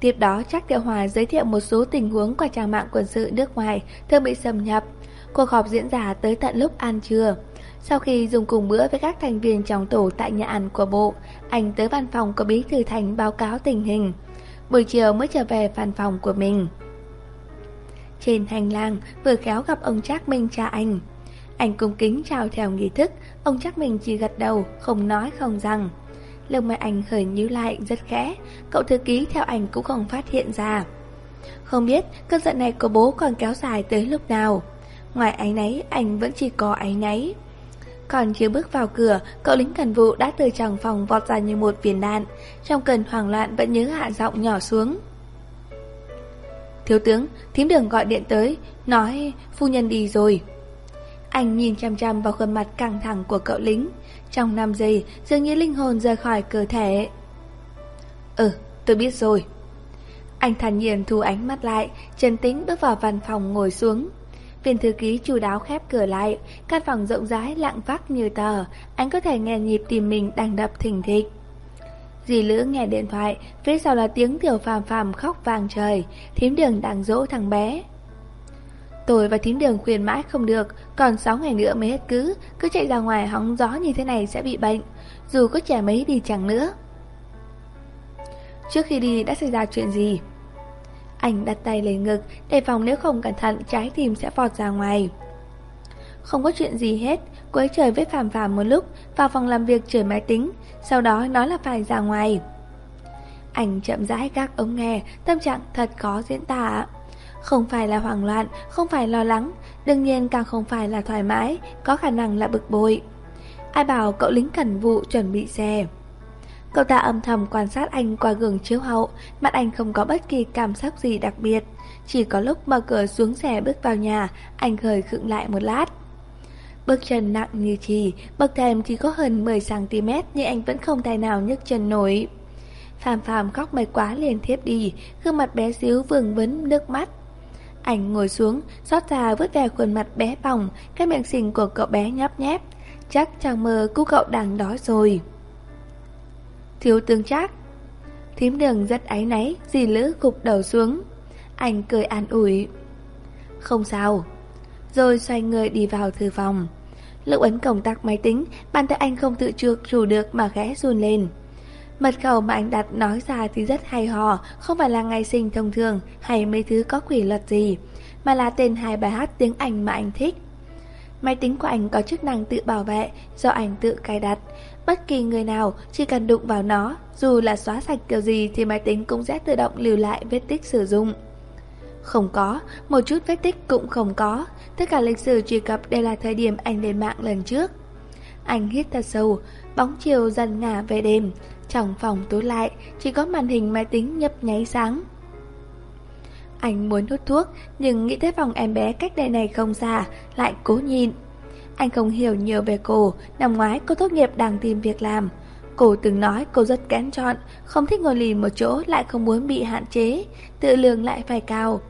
A: Tiếp đó, Trác Tiểu Hòa giới thiệu một số tình huống qua trang mạng quân sự nước ngoài thường bị xâm nhập. Cuộc họp diễn ra tới tận lúc ăn trưa. Sau khi dùng cùng bữa với các thành viên trong tổ tại nhà ăn của bộ, anh tới văn phòng của Bí Thư Thành báo cáo tình hình. Buổi chiều mới trở về văn phòng của mình. Trên hành lang, vừa khéo gặp ông Trác Minh cha anh. Anh cung kính chào theo nghi thức, ông Trác Minh chỉ gật đầu, không nói không rằng. Lông mày anh hơi nhíu lại rất khẽ, cậu thư ký theo anh cũng không phát hiện ra. Không biết cơn giận này của bố còn kéo dài tới lúc nào. Ngoài áy náy, anh vẫn chỉ có áy náy. Còn chưa bước vào cửa, cậu lính cần vụ đã từ trong phòng vọt ra như một viên đạn. Trong cơn hoảng loạn vẫn nhớ hạ giọng nhỏ xuống. Thiếu tướng, thím đường gọi điện tới, nói phu nhân đi rồi. Anh nhìn chăm chăm vào khuôn mặt căng thẳng của cậu lính. Trong 5 giây, dường như linh hồn rời khỏi cơ thể. Ừ, tôi biết rồi. Anh thản nhiên thu ánh mắt lại, trấn tĩnh bước vào văn phòng ngồi xuống. Viên thư ký chủ đáo khép cửa lại, căn phòng rộng rãi lặng vắt như tờ, anh có thể nghe nhịp tim mình đang đập thình thịch. Dì Lữ nghe điện thoại, phía sau là tiếng tiểu phàm phàm khóc vang trời, thím đường đang dỗ thằng bé. Tôi và thím đường khuyên mãi không được, còn 6 ngày nữa mới hết cứ, cứ chạy ra ngoài hóng gió như thế này sẽ bị bệnh, dù có trẻ mấy đi chẳng nữa. Trước khi đi đã xảy ra chuyện gì? Anh đặt tay lên ngực, đề phòng nếu không cẩn thận trái tim sẽ vọt ra ngoài. Không có chuyện gì hết, cô ấy trời với phàm phàm một lúc, vào phòng làm việc chửi máy tính, sau đó nói là phải ra ngoài. Anh chậm rãi gác ống nghe, tâm trạng thật khó diễn tả. Không phải là hoảng loạn, không phải lo lắng, đương nhiên càng không phải là thoải mái, có khả năng là bực bội. Ai bảo cậu lính cẩn vụ chuẩn bị xe. Cậu ta âm thầm quan sát anh qua gương chiếu hậu, mặt anh không có bất kỳ cảm giác gì đặc biệt. Chỉ có lúc mở cửa xuống xe bước vào nhà, anh hơi khựng lại một lát. Bước chân nặng như trì, bậc thềm chỉ có hơn 10cm nhưng anh vẫn không tài nào nhấc chân nổi. Phàm phàm khóc mệt quá liền thiếp đi, gương mặt bé xíu vương vấn nước mắt ảnh ngồi xuống, xót ra vứt về khuôn mặt bé bỏng, cái miệng xình của cậu bé nhấp nháp, Chắc chàng mơ cu cậu đang đói rồi. Thiếu tướng chắc. Thím đường rất áy náy, dì lữ gục đầu xuống. Anh cười an ủi. Không sao. Rồi xoay người đi vào thư phòng. Lúc ấn công tắc máy tính, bàn tay anh không tự trượt rủ được mà ghé run lên. Mật khẩu mà anh đặt nói ra thì rất hay hò, không phải là ngày sinh thông thường hay mấy thứ có quỷ luật gì, mà là tên hai bài hát tiếng Anh mà anh thích. Máy tính của anh có chức năng tự bảo vệ do anh tự cài đặt. Bất kỳ người nào chỉ cần đụng vào nó, dù là xóa sạch kiểu gì thì máy tính cũng sẽ tự động lưu lại vết tích sử dụng. Không có, một chút vết tích cũng không có, tất cả lịch sử truy cập đều là thời điểm anh lên mạng lần trước. Anh hít thật sâu, bóng chiều dần ngả về đêm, trong phòng tối lại, chỉ có màn hình máy tính nhấp nháy sáng. Anh muốn hút thuốc, nhưng nghĩ tới phòng em bé cách đây này không xa, lại cố nhìn. Anh không hiểu nhiều về cô, năm ngoái cô tốt nghiệp đang tìm việc làm. Cô từng nói cô rất kén chọn, không thích ngồi lì một chỗ lại không muốn bị hạn chế, tự lường lại phải cao.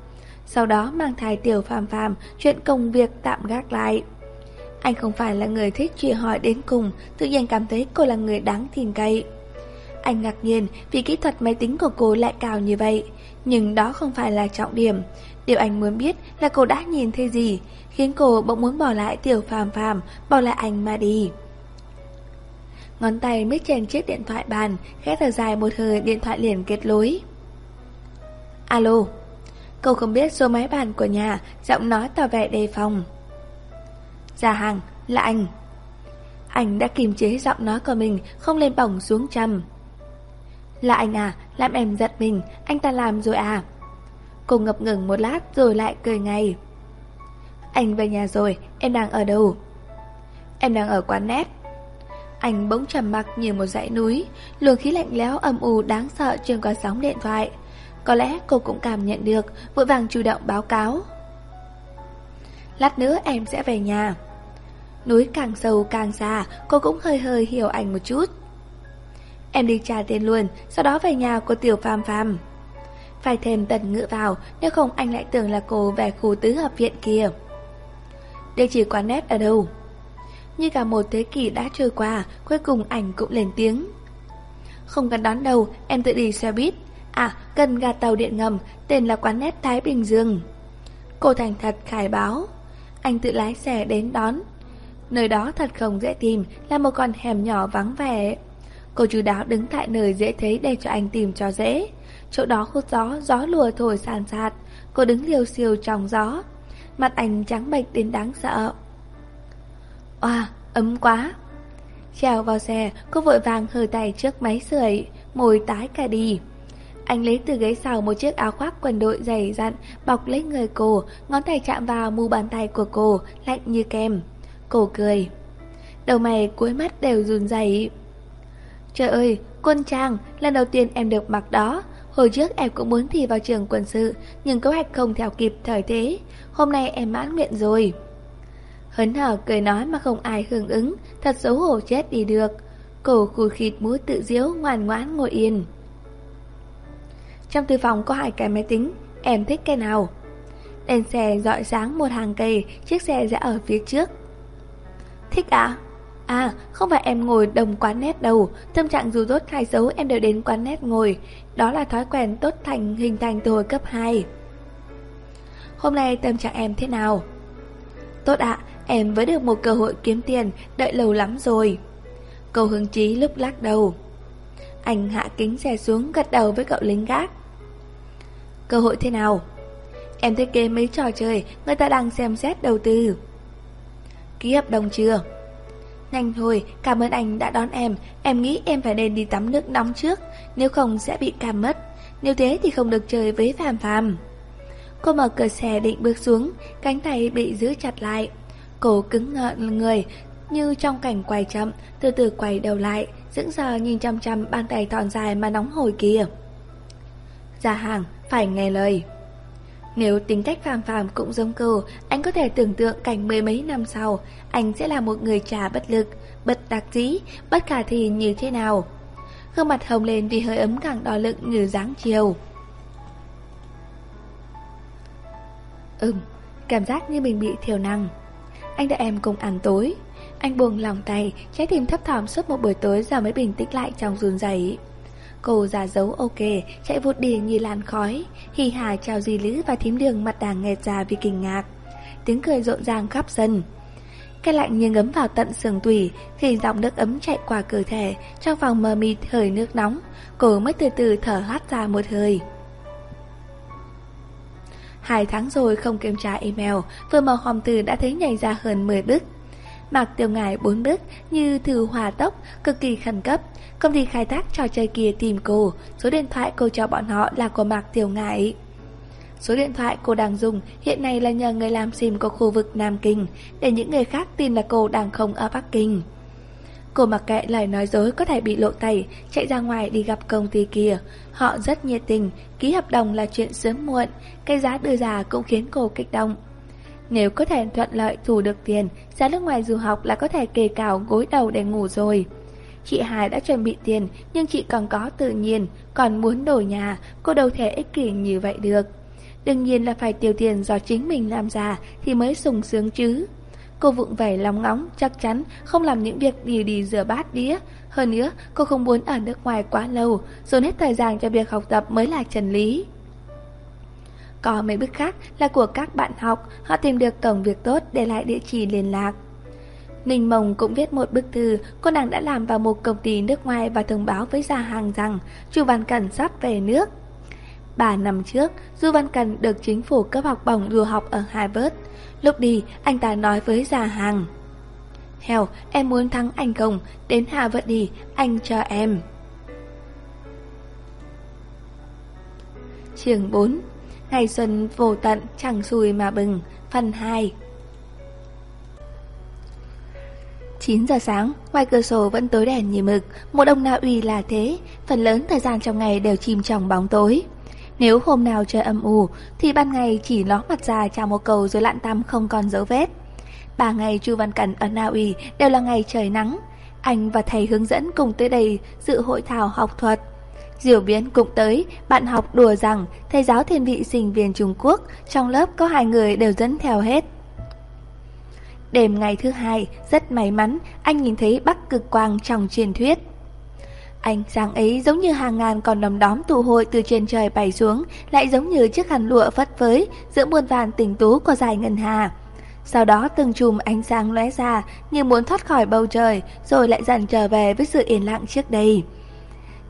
A: Sau đó mang thai tiểu phàm phàm, chuyện công việc tạm gác lại. Anh không phải là người thích truy hỏi đến cùng, tự nhiên cảm thấy cô là người đáng tin cậy. Anh ngạc nhiên vì kỹ thuật máy tính của cô lại cao như vậy, nhưng đó không phải là trọng điểm. Điều anh muốn biết là cô đã nhìn thấy gì, khiến cô bỗng muốn bỏ lại tiểu phàm phàm, bỏ lại anh mà đi. Ngón tay miết trên chiếc điện thoại bàn, khẽ thở dài một hơi điện thoại liền kết lối. Alo. Cô không biết số máy bàn của nhà, giọng nói tỏ vẻ đề phòng. Dạ già hàng, là anh. Anh đã kiềm chế giọng nói của mình, không lên bỏng xuống trầm. Là anh à, làm em giật mình, anh ta làm rồi à? Cô ngập ngừng một lát rồi lại cười ngay. Anh về nhà rồi, em đang ở đâu? Em đang ở quán nét. Anh bỗng trầm mặc như một dãy núi, luồng khí lạnh lẽo âm u đáng sợ trên qua sóng điện thoại. Có lẽ cô cũng cảm nhận được, vội vàng chủ động báo cáo. Lát nữa em sẽ về nhà. Núi càng sâu càng xa, cô cũng hơi hơi hiểu anh một chút em đi trả tiền luôn, sau đó về nhà của tiểu phàm phàm. Phải thêm tần ngữ vào, nếu không anh lại tưởng là cô về khu tứ hợp viện kia. Địa chỉ quán nét ở đâu? Như cả một thế kỷ đã trôi qua, cuối cùng ảnh cũng lên tiếng. Không cần đón đâu, em tự đi xe buýt. À, cần ga tàu điện ngầm, tên là quán nét Thái Bình Dương. Cô thành thật khai báo. Anh tự lái xe đến đón. Nơi đó thật không dễ tìm, là một con hẻm nhỏ vắng vẻ. Cô chú đáo đứng tại nơi dễ thấy để cho anh tìm cho dễ. Chỗ đó khô gió, gió lùa thổi sàn sạt. Cô đứng liều siêu trong gió. Mặt anh trắng bệch đến đáng sợ. Oà, ấm quá. Trèo vào xe, cô vội vàng hờ tay trước máy sưởi, môi tái cả đi. Anh lấy từ ghế sau một chiếc áo khoác quần đội dày dặn, bọc lấy người cô, ngón tay chạm vào mu bàn tay của cô, lạnh như kem. Cô cười. Đầu mày cuối mắt đều run rẩy. Trời ơi, quân trang, lần đầu tiên em được mặc đó. Hồi trước em cũng muốn thi vào trường quân sự, nhưng kế hoạch không theo kịp thời thế. Hôm nay em mãn nguyện rồi. Hớn hở cười nói mà không ai hưởng ứng, thật xấu hổ chết đi được. Cổ cùi khịt mũi tự diếu ngoan ngoãn ngồi yên. Trong thư phòng có hai cái máy tính, em thích cái nào? Đèn xe dọi sáng một hàng cây, chiếc xe sẽ ở phía trước. Thích ạ? À? À không phải em ngồi đồng quán nét đâu, tâm trạng dù tốt hay xấu em đều đến quán nét ngồi, đó là thói quen tốt thành hình thành từ hồi cấp 2. Hôm nay tâm trạng em thế nào? Tốt ạ, em mới được một cơ hội kiếm tiền, đợi lâu lắm rồi. Cầu hứng chí lúc lắc đầu. Anh hạ kính xe xuống gật đầu với cậu lính gác. Cơ hội thế nào? Em thiết kế mấy trò chơi, người ta đang xem xét đầu tư. Ký hợp đồng chưa? Nhanh thôi, cảm ơn anh đã đón em. Em nghĩ em phải nên đi tắm nước nóng trước Nếu không sẽ bị cảm mất. Nếu thế thì không được chơi với phàm phàm Cô mở cửa xe định bước xuống Cánh tay bị giữ chặt lại. Cô cứng ngợn người Như trong cảnh quay chậm Từ từ quay đầu lại Dững giờ nhìn chăm chăm bàn tay thon dài mà nóng hồi kia. Ra hàng, phải nghe lời nếu tính cách phàm phàm cũng giống cô, anh có thể tưởng tượng cảnh mười mấy năm sau, anh sẽ là một người cha bất lực, bất đặc dĩ, bất khả thi như thế nào. Gương mặt hồng lên vì hơi ấm càng đỏ lực như dáng chiều. Ừm, cảm giác như mình bị thiểu năng. Anh đợi em cùng ăn tối. Anh buông lòng tay, trái tim thấp thỏm suốt một buổi tối giờ mới bình tĩnh lại trong run rẩy. Cô giả dấu ok, chạy vụt đi như làn khói. Hì hà chào dì Lữ và thím đường mặt đàng nghẹt ra vì kinh ngạc. Tiếng cười rộn ràng khắp sân. Cái lạnh như ngấm vào tận sườn tủy khi dòng nước ấm chạy qua cơ thể, trong phòng mờ mịt hơi nước nóng, cô mới từ từ thở hắt ra một hơi. Hai tháng rồi không kiểm tra email, vừa mở hòm từ đã thấy nhảy ra hơn 10 bức. Mạc tiêu ngải bốn bước như thử hòa tốc, cực kỳ khẩn cấp. Công ty khai thác trò chơi kia tìm cô, số điện thoại cô cho bọn họ là của Mạc tiêu ngải Số điện thoại cô đang dùng hiện nay là nhờ người làm sim của khu vực Nam Kinh, để những người khác tin là cô đang không ở Bắc Kinh. Cô mặc kệ lời nói dối có thể bị lộ tẩy, chạy ra ngoài đi gặp công ty kia. Họ rất nhiệt tình, ký hợp đồng là chuyện sớm muộn, cái giá đưa ra cũng khiến cô kích động. Nếu có thể thuận lợi thủ được tiền, ra nước ngoài du học là có thể kề cào gối đầu để ngủ rồi. Chị Hải đã chuẩn bị tiền, nhưng chị còn có tự nhiên, còn muốn đổi nhà, cô đâu thể ích kỷ như vậy được. Đương nhiên là phải tiêu tiền do chính mình làm ra thì mới sùng sướng chứ. Cô vụng vẻ lòng ngóng, chắc chắn không làm những việc đi đi rửa bát đĩa. Hơn nữa, cô không muốn ở nước ngoài quá lâu, dồn hết thời gian cho việc học tập mới là chân lý. Có mấy bức khác là của các bạn học, họ tìm được tổng việc tốt để lại địa chỉ liên lạc. Ninh Mông cũng viết một bức thư, cô nàng đã làm vào một công ty nước ngoài và thông báo với gia hàng rằng Chu Văn Cần sắp về nước. bà năm trước, Du Văn Cần được chính phủ cấp học bổng du học ở Harvard. Lúc đi, anh ta nói với gia hàng. Hèo, em muốn thắng anh không? Đến Harvard đi, anh cho em. Trường 4 Ngày xuân vô tận chẳng xui mà bừng Phần 2 9 giờ sáng, ngoài cửa sổ vẫn tối đèn như mực, một đông Na Uy là thế, phần lớn thời gian trong ngày đều chìm trong bóng tối. Nếu hôm nào trời âm u, thì ban ngày chỉ ló mặt ra chào một cầu rồi lặn tăm không còn dấu vết. Ba ngày Chu Văn Cẩn ở Na Uy đều là ngày trời nắng. Anh và thầy hướng dẫn cùng tới đây dự hội thảo học thuật diều Biến cũng tới, bạn học đùa rằng thầy giáo thiên vị sinh viên Trung Quốc, trong lớp có hai người đều dẫn theo hết. Đêm ngày thứ hai, rất may mắn, anh nhìn thấy Bắc Cực Quang trong truyền thuyết. Ánh sáng ấy giống như hàng ngàn con đom đóm tụ hội từ trên trời bay xuống, lại giống như chiếc khăn lụa phất phới giữa muôn vàn tình tú của dài ngân hà. Sau đó từng chùm ánh sáng lóe ra như muốn thoát khỏi bầu trời, rồi lại dần trở về với sự yên lặng trước đây.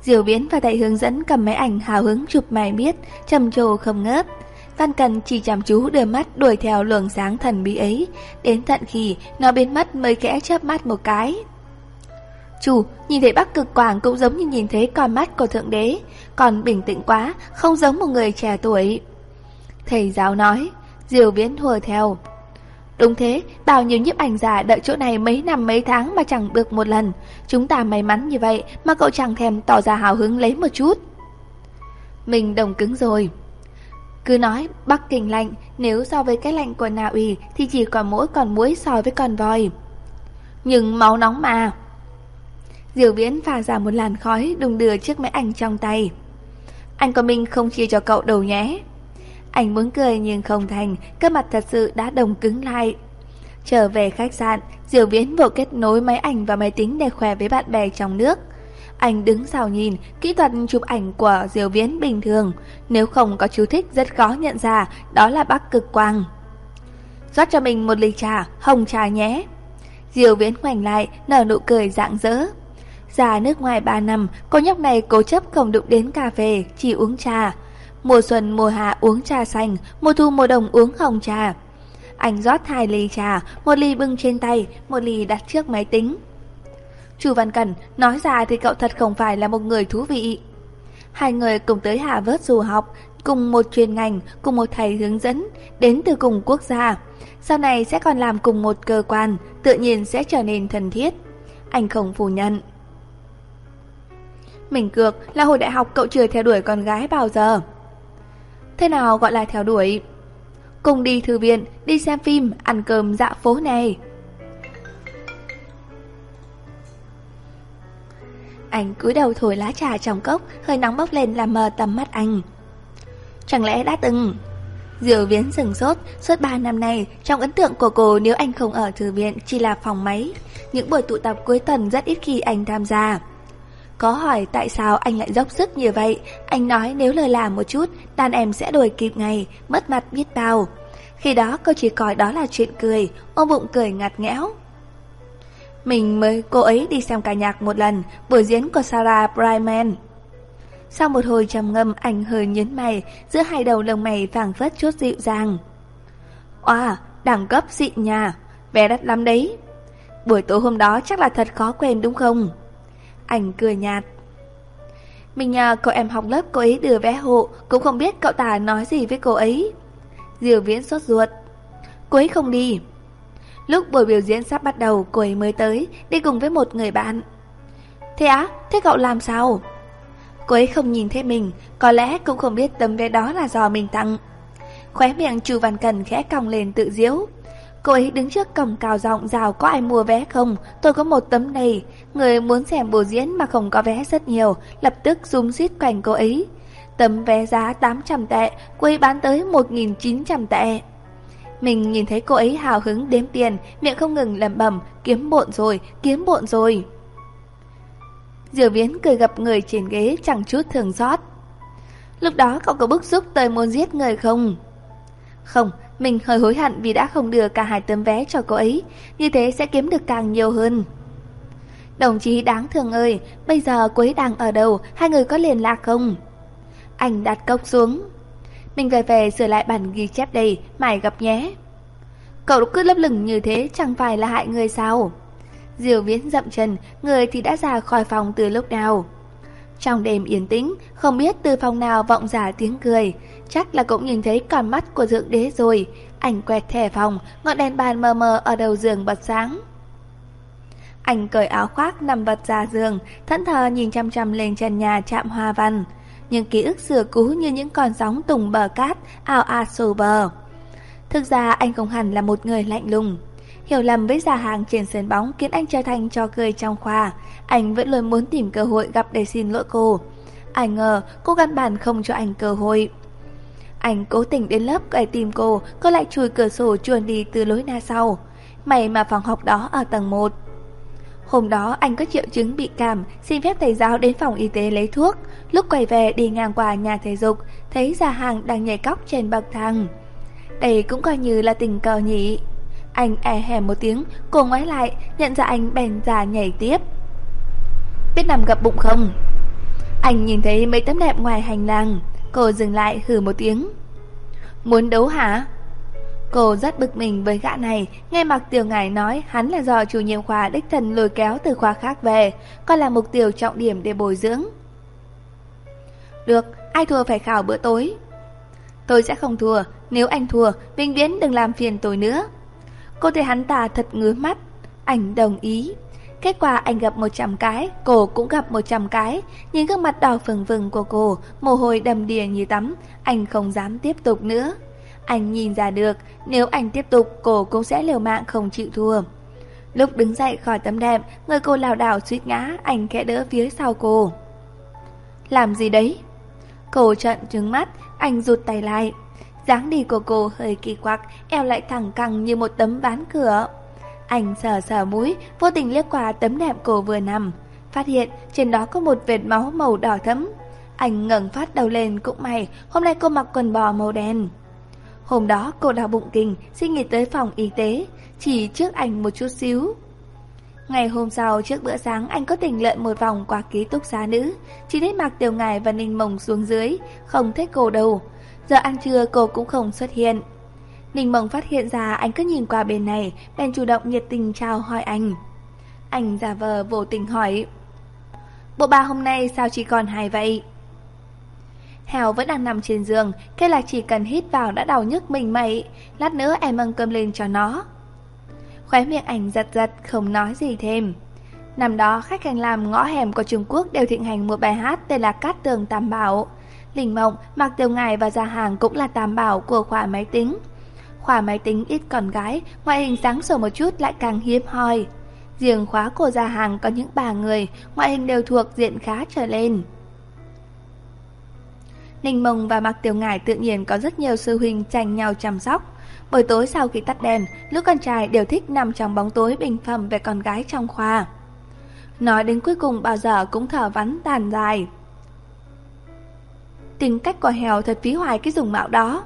A: Diều Viễn và thầy hướng dẫn cầm máy ảnh hào hứng chụp mày biết trầm trồ không ngớt. Văn Cần chỉ chăm chú đưa mắt đuổi theo luồng sáng thần bí ấy, đến tận khi nó biến mất mới kẽ chớp mắt một cái. Chủ, nhìn thấy Bắc Cực Quảng cũng giống như nhìn thấy con mắt của Thượng Đế, còn bình tĩnh quá, không giống một người trẻ tuổi. Thầy giáo nói, Diều Viễn hùa theo. Đúng thế, bao nhiêu nhiếp ảnh giả đợi chỗ này mấy năm mấy tháng mà chẳng được một lần. Chúng ta may mắn như vậy mà cậu chẳng thèm tỏ ra hào hứng lấy một chút. Mình đồng cứng rồi. Cứ nói Bắc Kinh lạnh, nếu so với cái lạnh của Na Uy thì chỉ còn mỗi còn muối so với con voi. Nhưng máu nóng mà. Diều Viễn phà ra một làn khói đùng đưa chiếc máy ảnh trong tay. Anh có mình không chia cho cậu đầu nhé. Anh muốn cười nhưng không thành, cơ mặt thật sự đã đồng cứng lại. Trở về khách sạn, Diệu Viễn vội kết nối máy ảnh và máy tính để khỏe với bạn bè trong nước. Anh đứng sau nhìn, kỹ thuật chụp ảnh của Diệu Viễn bình thường, nếu không có chú thích rất khó nhận ra đó là Bắc Cực Quang. rót cho mình một ly trà, hồng trà nhé. Diệu Viễn ngoảnh lại, nở nụ cười rạng rỡ. Ra nước ngoài 3 năm, cô nhóc này cố chấp không đụng đến cà phê, chỉ uống trà. Mùa xuân mùa hạ uống trà xanh, mùa thu mùa đông uống hồng trà. Anh rót hai ly trà, một ly bưng trên tay, một ly đặt trước máy tính. Chu Văn Cẩn nói ra thì cậu thật không phải là một người thú vị. Hai người cùng tới Hà Vớt du học, cùng một chuyên ngành, cùng một thầy hướng dẫn, đến từ cùng quốc gia. Sau này sẽ còn làm cùng một cơ quan, tự nhiên sẽ trở nên thân thiết. Anh không phủ nhận. Mình cược là hồi đại học cậu chưa theo đuổi con gái bao giờ. Thế nào gọi là theo đuổi? Cùng đi thư viện, đi xem phim, ăn cơm dạ phố này. Anh cúi đầu thổi lá trà trong cốc, hơi nóng bốc lên làm mờ tầm mắt anh. Chẳng lẽ đã từng... Diệu Viễn sừng sốt, suốt 3 năm nay, trong ấn tượng của cô nếu anh không ở thư viện chỉ là phòng máy. Những buổi tụ tập cuối tuần rất ít khi anh tham gia. Có hỏi tại sao anh lại dốc sức như vậy, anh nói nếu lời làm một chút, đàn em sẽ đuổi kịp ngày, mất mặt biết bao. Khi đó cô chỉ coi đó là chuyện cười, ôm bụng cười ngặt nghẽo. Mình mới cô ấy đi xem ca nhạc một lần, buổi diễn của Sarah Brightman. Sau một hồi trầm ngâm anh hơi nhấn mày, giữa hai đầu lông mày vàng vớt chút dịu dàng. Oà, đẳng cấp xịn nhà, vé đắt lắm đấy. Buổi tối hôm đó chắc là thật khó quên đúng không? Anh cười nhạt. Mình nhờ cậu em học lớp cô ấy đưa vé hộ, cũng không biết cậu ta nói gì với cô ấy. Diều Viễn sốt ruột. Cô ấy không đi. Lúc buổi biểu diễn sắp bắt đầu, cô ấy mới tới, đi cùng với một người bạn. Thế á, thế cậu làm sao? Cô ấy không nhìn thấy mình, có lẽ cũng không biết tấm vé đó là do mình tặng. Khóe miệng Chu Văn Cần khẽ cong lên tự diễu Cô ấy đứng trước cổng cào giọng rào có ai mua vé không? Tôi có một tấm này. Người muốn xem bộ diễn mà không có vé rất nhiều, lập tức rung xít quanh cô ấy. Tấm vé giá 800 tệ, cô ấy bán tới 1.900 tệ. Mình nhìn thấy cô ấy hào hứng đếm tiền, miệng không ngừng lẩm bẩm, kiếm bộn rồi, kiếm bộn rồi. diều Viễn cười gặp người trên ghế chẳng chút thường xót. Lúc đó cậu có bức xúc tới muốn giết người không? Không, mình hơi hối hận vì đã không đưa cả hai tấm vé cho cô ấy, như thế sẽ kiếm được càng nhiều hơn. Đồng chí đáng thương ơi, bây giờ quấy đang ở đâu, hai người có liên lạc không? Anh đặt cốc xuống. Mình về về sửa lại bản ghi chép đây, mải gặp nhé. Cậu cứ lấp lửng như thế chẳng phải là hại người sao? Diều viễn dậm chân, người thì đã ra khỏi phòng từ lúc nào. Trong đêm yên tĩnh, không biết từ phòng nào vọng ra tiếng cười, chắc là cũng nhìn thấy con mắt của thượng đế rồi. ảnh quẹt thẻ phòng, ngọn đèn bàn mờ mờ ở đầu giường bật sáng. Anh cởi áo khoác nằm vật ra giường, thẫn thờ nhìn chăm chăm lên trần nhà chạm hoa văn. Nhưng ký ức xưa cũ như những con sóng tùng bờ cát, ao ạt sổ bờ. Thực ra anh không hẳn là một người lạnh lùng. Hiểu lầm với già hàng trên sân bóng khiến anh trở thành trò cười trong khoa. Anh vẫn luôn muốn tìm cơ hội gặp để xin lỗi cô. Ai ngờ cô căn bản không cho anh cơ hội. Anh cố tình đến lớp để tìm cô, cô lại chùi cửa sổ chuồn đi từ lối na sau. May mà phòng học đó ở tầng 1. Hôm đó anh có triệu chứng bị cảm, xin phép thầy giáo đến phòng y tế lấy thuốc. Lúc quay về đi ngang qua nhà thể dục, thấy già hàng đang nhảy cóc trên bậc thang. Đây cũng coi như là tình cờ nhỉ. Anh e hèm một tiếng, cô ngoái lại, nhận ra anh bèn già nhảy tiếp. Biết nằm gặp bụng không? Anh nhìn thấy mấy tấm đẹp ngoài hành lang, cô dừng lại hừ một tiếng. Muốn đấu hả? Cô rất bực mình với gã này, nghe mặc tiểu ngải nói hắn là do chủ nhiệm khoa đích thân lôi kéo từ khoa khác về, còn là mục tiêu trọng điểm để bồi dưỡng. Được, ai thua phải khảo bữa tối. Tôi sẽ không thua, nếu anh thua, vinh viễn đừng làm phiền tôi nữa. Cô thấy hắn ta thật ngứa mắt, ảnh đồng ý. Kết quả anh gặp 100 cái, cô cũng gặp 100 cái. Nhìn gương mặt đỏ phừng vừng của cô, mồ hôi đầm đìa như tắm, anh không dám tiếp tục nữa. Anh nhìn ra được, nếu anh tiếp tục, cô cũng sẽ liều mạng không chịu thua. Lúc đứng dậy khỏi tấm đệm, người cô lảo đảo suýt ngã, anh khẽ đỡ phía sau cô. Làm gì đấy? Cô trận trứng mắt, anh rụt tay lại. dáng đi của cô hơi kỳ quặc, eo lại thẳng căng như một tấm ván cửa. Anh sờ sờ mũi, vô tình liếc qua tấm đệm cô vừa nằm. Phát hiện trên đó có một vệt máu màu đỏ thẫm. Anh ngẩng phát đầu lên cũng may, hôm nay cô mặc quần bò màu đen. Hôm đó cô đau bụng kinh, xin nghỉ tới phòng y tế, chỉ trước anh một chút xíu. Ngày hôm sau, trước bữa sáng, anh có tình lợn một vòng qua ký túc xá nữ. Chỉ thấy mặc Tiểu Ngài và Ninh Mông xuống dưới, không thấy cô đâu. Giờ ăn trưa cô cũng không xuất hiện. Ninh Mông phát hiện ra anh cứ nhìn qua bên này, bèn chủ động nhiệt tình chào hỏi anh. Anh giả vờ vô tình hỏi. Bộ ba hôm nay sao chỉ còn hai vậy? Hèo vẫn đang nằm trên giường, cái là chỉ cần hít vào đã đau nhức mình mẩy. Lát nữa em ăn cơm lên cho nó. Khóe miệng ảnh giật giật, không nói gì thêm. Năm đó, khách hành làm ngõ hẻm của Trung Quốc đều thịnh hành một bài hát tên là Cát Tường Tam Bảo. Linh Mộng, Mạc Tiêu Ngài và Gia Hàng cũng là tam bảo của khoa máy tính. Khoa máy tính ít con gái, ngoại hình sáng sủa một chút lại càng hiếm hoi. Riêng khóa của Gia Hàng có những bà người, ngoại hình đều thuộc diện khá trở lên. Ninh Mông và Mạc Tiểu Ngải tự nhiên có rất nhiều sư huynh tranh nhau chăm sóc. Buổi tối sau khi tắt đèn, lúc con trai đều thích nằm trong bóng tối bình phẩm về con gái trong khoa. Nói đến cuối cùng bao giờ cũng thở vắn tàn dài. Tính cách của Hèo thật phí hoài cái dùng mạo đó.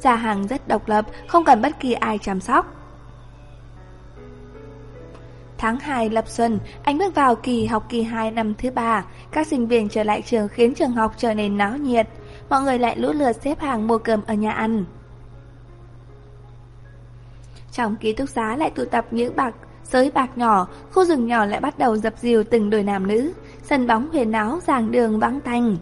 A: Gia hàng rất độc lập, không cần bất kỳ ai chăm sóc. Tháng 2 lập xuân, anh bước vào kỳ học kỳ 2 năm thứ ba. Các sinh viên trở lại trường khiến trường học trở nên náo nhiệt. Mọi người lại lũ lượt xếp hàng mua cơm ở nhà ăn. Trong ký túc xá lại tụ tập những bạc sới bạc nhỏ, khu rừng nhỏ lại bắt đầu dập dìu từng đôi nam nữ. Sân bóng huyền áo, giảng đường vắng tanh.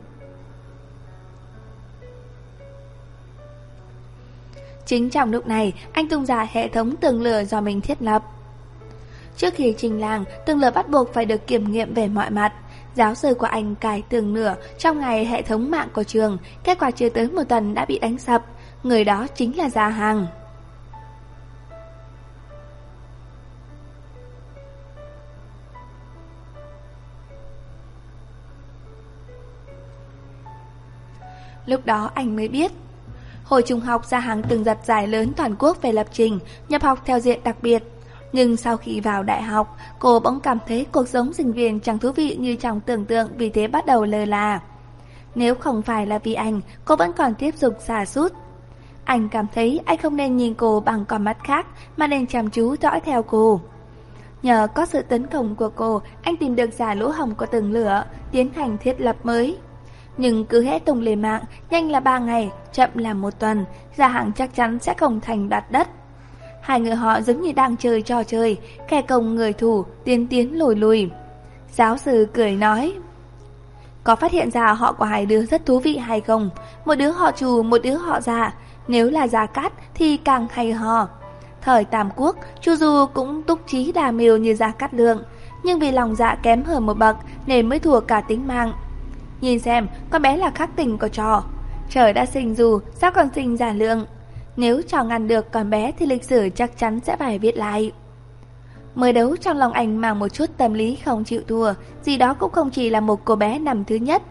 A: Chính trong lúc này, anh tung ra hệ thống tường lửa do mình thiết lập. Trước khi trình làng, tường lửa bắt buộc phải được kiểm nghiệm về mọi mặt. Giáo sư của anh cài tường nửa. trong ngày hệ thống mạng của trường, kết quả chưa tới một tuần đã bị đánh sập. Người đó chính là Gia Hàng. Lúc đó anh mới biết Hồi trung học Gia Hàng từng giật giải lớn toàn quốc về lập trình Nhập học theo diện đặc biệt nhưng sau khi vào đại học, cô bỗng cảm thấy cuộc sống sinh viên chẳng thú vị như trong tưởng tượng vì thế bắt đầu lơ là. Nếu không phải là vì anh, cô vẫn còn tiếp tục xà sút. Anh cảm thấy anh không nên nhìn cô bằng con mắt khác mà nên chăm chú dõi theo cô. Nhờ có sự tấn công của cô, anh tìm được giả lỗ hồng của từng lửa, tiến hành thiết lập mới. Nhưng cứ hết tung lên mạng, nhanh là 3 ngày, chậm là một tuần, gia hàng chắc chắn sẽ không thành đạt đất. Hai người họ giống như đang chơi trò chơi, kẻ công người thủ, tiến tiến lùi lùi. Giáo sư cười nói, có phát hiện ra họ của hai đứa rất thú vị hay không? Một đứa họ trù, một đứa họ già. Nếu là già cát thì càng hay hò Thời Tam Quốc, Chu Du cũng túc trí đà miêu như già Cát Lượng, nhưng vì lòng dạ kém hơn một bậc nên mới thua cả tính mạng. Nhìn xem, con bé là khắc tình của trò. Trời đã sinh dù, sao còn sinh giả lượng? Nếu trò ngăn được con bé thì lịch sử chắc chắn sẽ phải viết lại. Mới đấu trong lòng anh mang một chút tâm lý không chịu thua, gì đó cũng không chỉ là một cô bé nằm thứ nhất.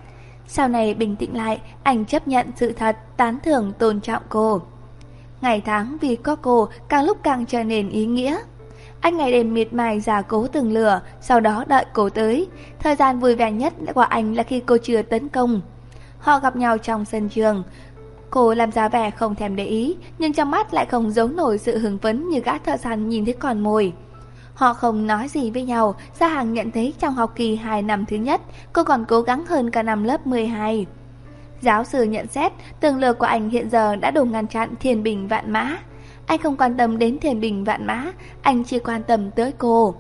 A: Sau này bình tĩnh lại, anh chấp nhận sự thật, tán thưởng tôn trọng cô. Ngày tháng vì có cô càng lúc càng trở nên ý nghĩa. Anh ngày đêm miệt mài giả cố từng lửa, sau đó đợi cô tới. Thời gian vui vẻ nhất của anh là khi cô chưa tấn công. Họ gặp nhau trong sân trường. Cô làm ra vẻ không thèm để ý, nhưng trong mắt lại không giấu nổi sự hứng phấn như gã thợ săn nhìn thấy con mồi. Họ không nói gì với nhau, Gia Hằng nhận thấy trong học kỳ 2 năm thứ nhất, cô còn cố gắng hơn cả năm lớp 12. Giáo sư nhận xét, tường lược của anh hiện giờ đã đủ ngăn chặn thiền bình vạn mã. Anh không quan tâm đến thiền bình vạn mã, anh chỉ quan tâm tới cô.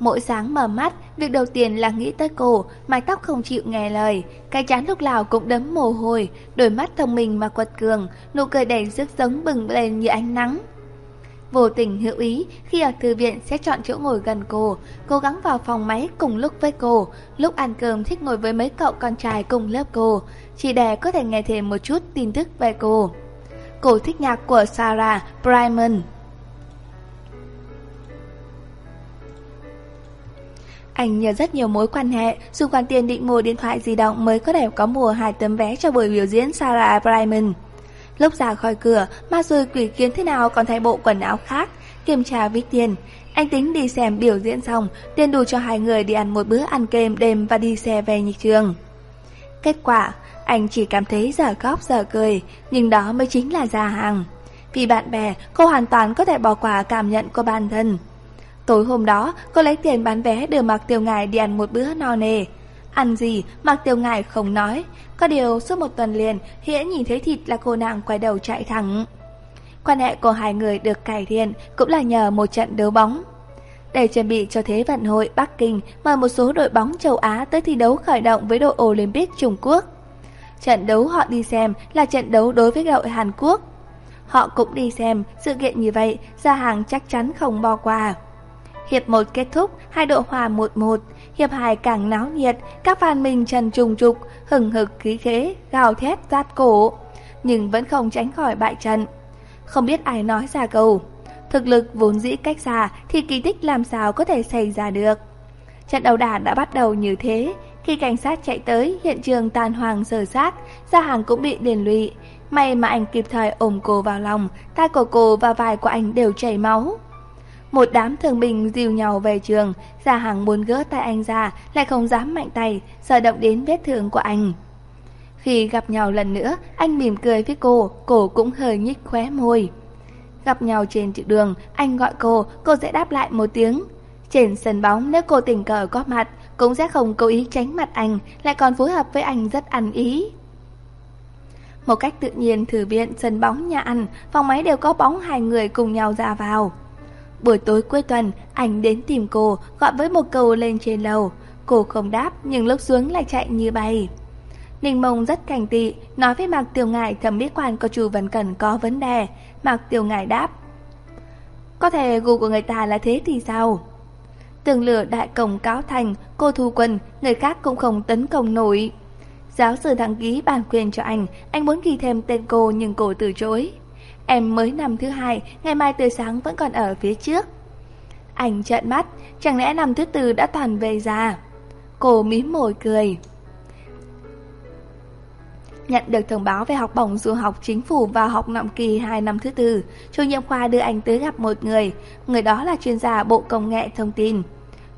A: Mỗi sáng mở mắt, việc đầu tiên là nghĩ tới cô, mái tóc không chịu nghe lời, cái chán lúc nào cũng đấm mồ hôi, đôi mắt thông minh mà quật cường, nụ cười đầy sức sống bừng lên như ánh nắng. Vô tình hữu ý, khi ở thư viện sẽ chọn chỗ ngồi gần cô, cố gắng vào phòng máy cùng lúc với cô, lúc ăn cơm thích ngồi với mấy cậu con trai cùng lớp cô, chỉ để có thể nghe thêm một chút tin tức về cô. Cô thích nhạc của Sarah Brightman. Anh nhờ rất nhiều mối quan hệ, dùng khoản tiền định mua điện thoại di động mới có thể có mua hai tấm vé cho buổi biểu diễn Sarah Brightman. Lúc ra khỏi cửa, ma rồi quỷ kiến thế nào còn thay bộ quần áo khác, kiểm tra ví tiền. Anh tính đi xem biểu diễn xong, tiền đủ cho hai người đi ăn một bữa ăn kem đêm và đi xe về nhị trường. Kết quả, anh chỉ cảm thấy giờ khóc giờ cười, nhưng đó mới chính là già hàng. Vì bạn bè, cô hoàn toàn có thể bỏ qua cảm nhận của bản thân. Tối hôm đó, cô lấy tiền bán vé đưa Mạc Tiêu Ngài đi ăn một bữa no nề. Ăn gì, Mạc Tiêu Ngài không nói. Có điều, suốt một tuần liền, Hiễn nhìn thấy thịt là cô nàng quay đầu chạy thẳng. Quan hệ của hai người được cải thiện cũng là nhờ một trận đấu bóng. Để chuẩn bị cho Thế vận hội Bắc Kinh, mời một số đội bóng châu Á tới thi đấu khởi động với đội Olympic Trung Quốc. Trận đấu họ đi xem là trận đấu đối với đội Hàn Quốc. Họ cũng đi xem, sự kiện như vậy, gia hàng chắc chắn không bỏ qua. Hiệp 1 kết thúc, hai đội hòa 1-1, hiệp 2 càng náo nhiệt, các fan mình trần trùng trục, hừng hực khí khế, gào thét rát cổ, nhưng vẫn không tránh khỏi bại trận. Không biết ai nói ra câu, thực lực vốn dĩ cách xa thì kỳ tích làm sao có thể xảy ra được. Trận đầu đà đã bắt đầu như thế, khi cảnh sát chạy tới, hiện trường tàn hoàng sờ xác, gia hàng cũng bị liền lụy. May mà anh kịp thời ôm cô vào lòng, tai của cô và vai của anh đều chảy máu. Một đám thường bình dìu nhau về trường, Gia Hằng muốn gỡ tay anh ra, lại không dám mạnh tay, sợ động đến vết thương của anh. Khi gặp nhau lần nữa, anh mỉm cười với cô, cô cũng hơi nhích khóe môi. Gặp nhau trên đường, anh gọi cô, cô sẽ đáp lại một tiếng. Trên sân bóng, nếu cô tình cờ có mặt, cũng sẽ không cố ý tránh mặt anh, lại còn phối hợp với anh rất ăn ý. Một cách tự nhiên thử viện, sân bóng, nhà ăn, phòng máy đều có bóng hai người cùng nhau ra vào. Buổi tối cuối tuần, anh đến tìm cô, gọi với một câu lên trên lầu. Cô không đáp, nhưng lúc xuống lại chạy như bay. Ninh Mông rất cảnh tị, nói với Mạc Tiểu Ngải thẩm mỹ quan của chủ vẫn cần có vấn đề. Mạc Tiểu Ngải đáp. Có thể gu của người ta là thế thì sao? Tường lửa đại cổng cáo thành, cô thu quân, người khác cũng không tấn công nổi. Giáo sư đăng ký bản quyền cho anh, anh muốn ghi thêm tên cô nhưng cô từ chối. Em mới năm thứ hai, ngày mai từ sáng vẫn còn ở phía trước. Anh trợn mắt, chẳng lẽ năm thứ tư đã toàn về già? Cô mím môi cười. Nhận được thông báo về học bổng du học chính phủ và học năm kỳ 2 năm thứ tư, chủ nhiệm khoa đưa anh tới gặp một người, người đó là chuyên gia Bộ Công nghệ Thông tin.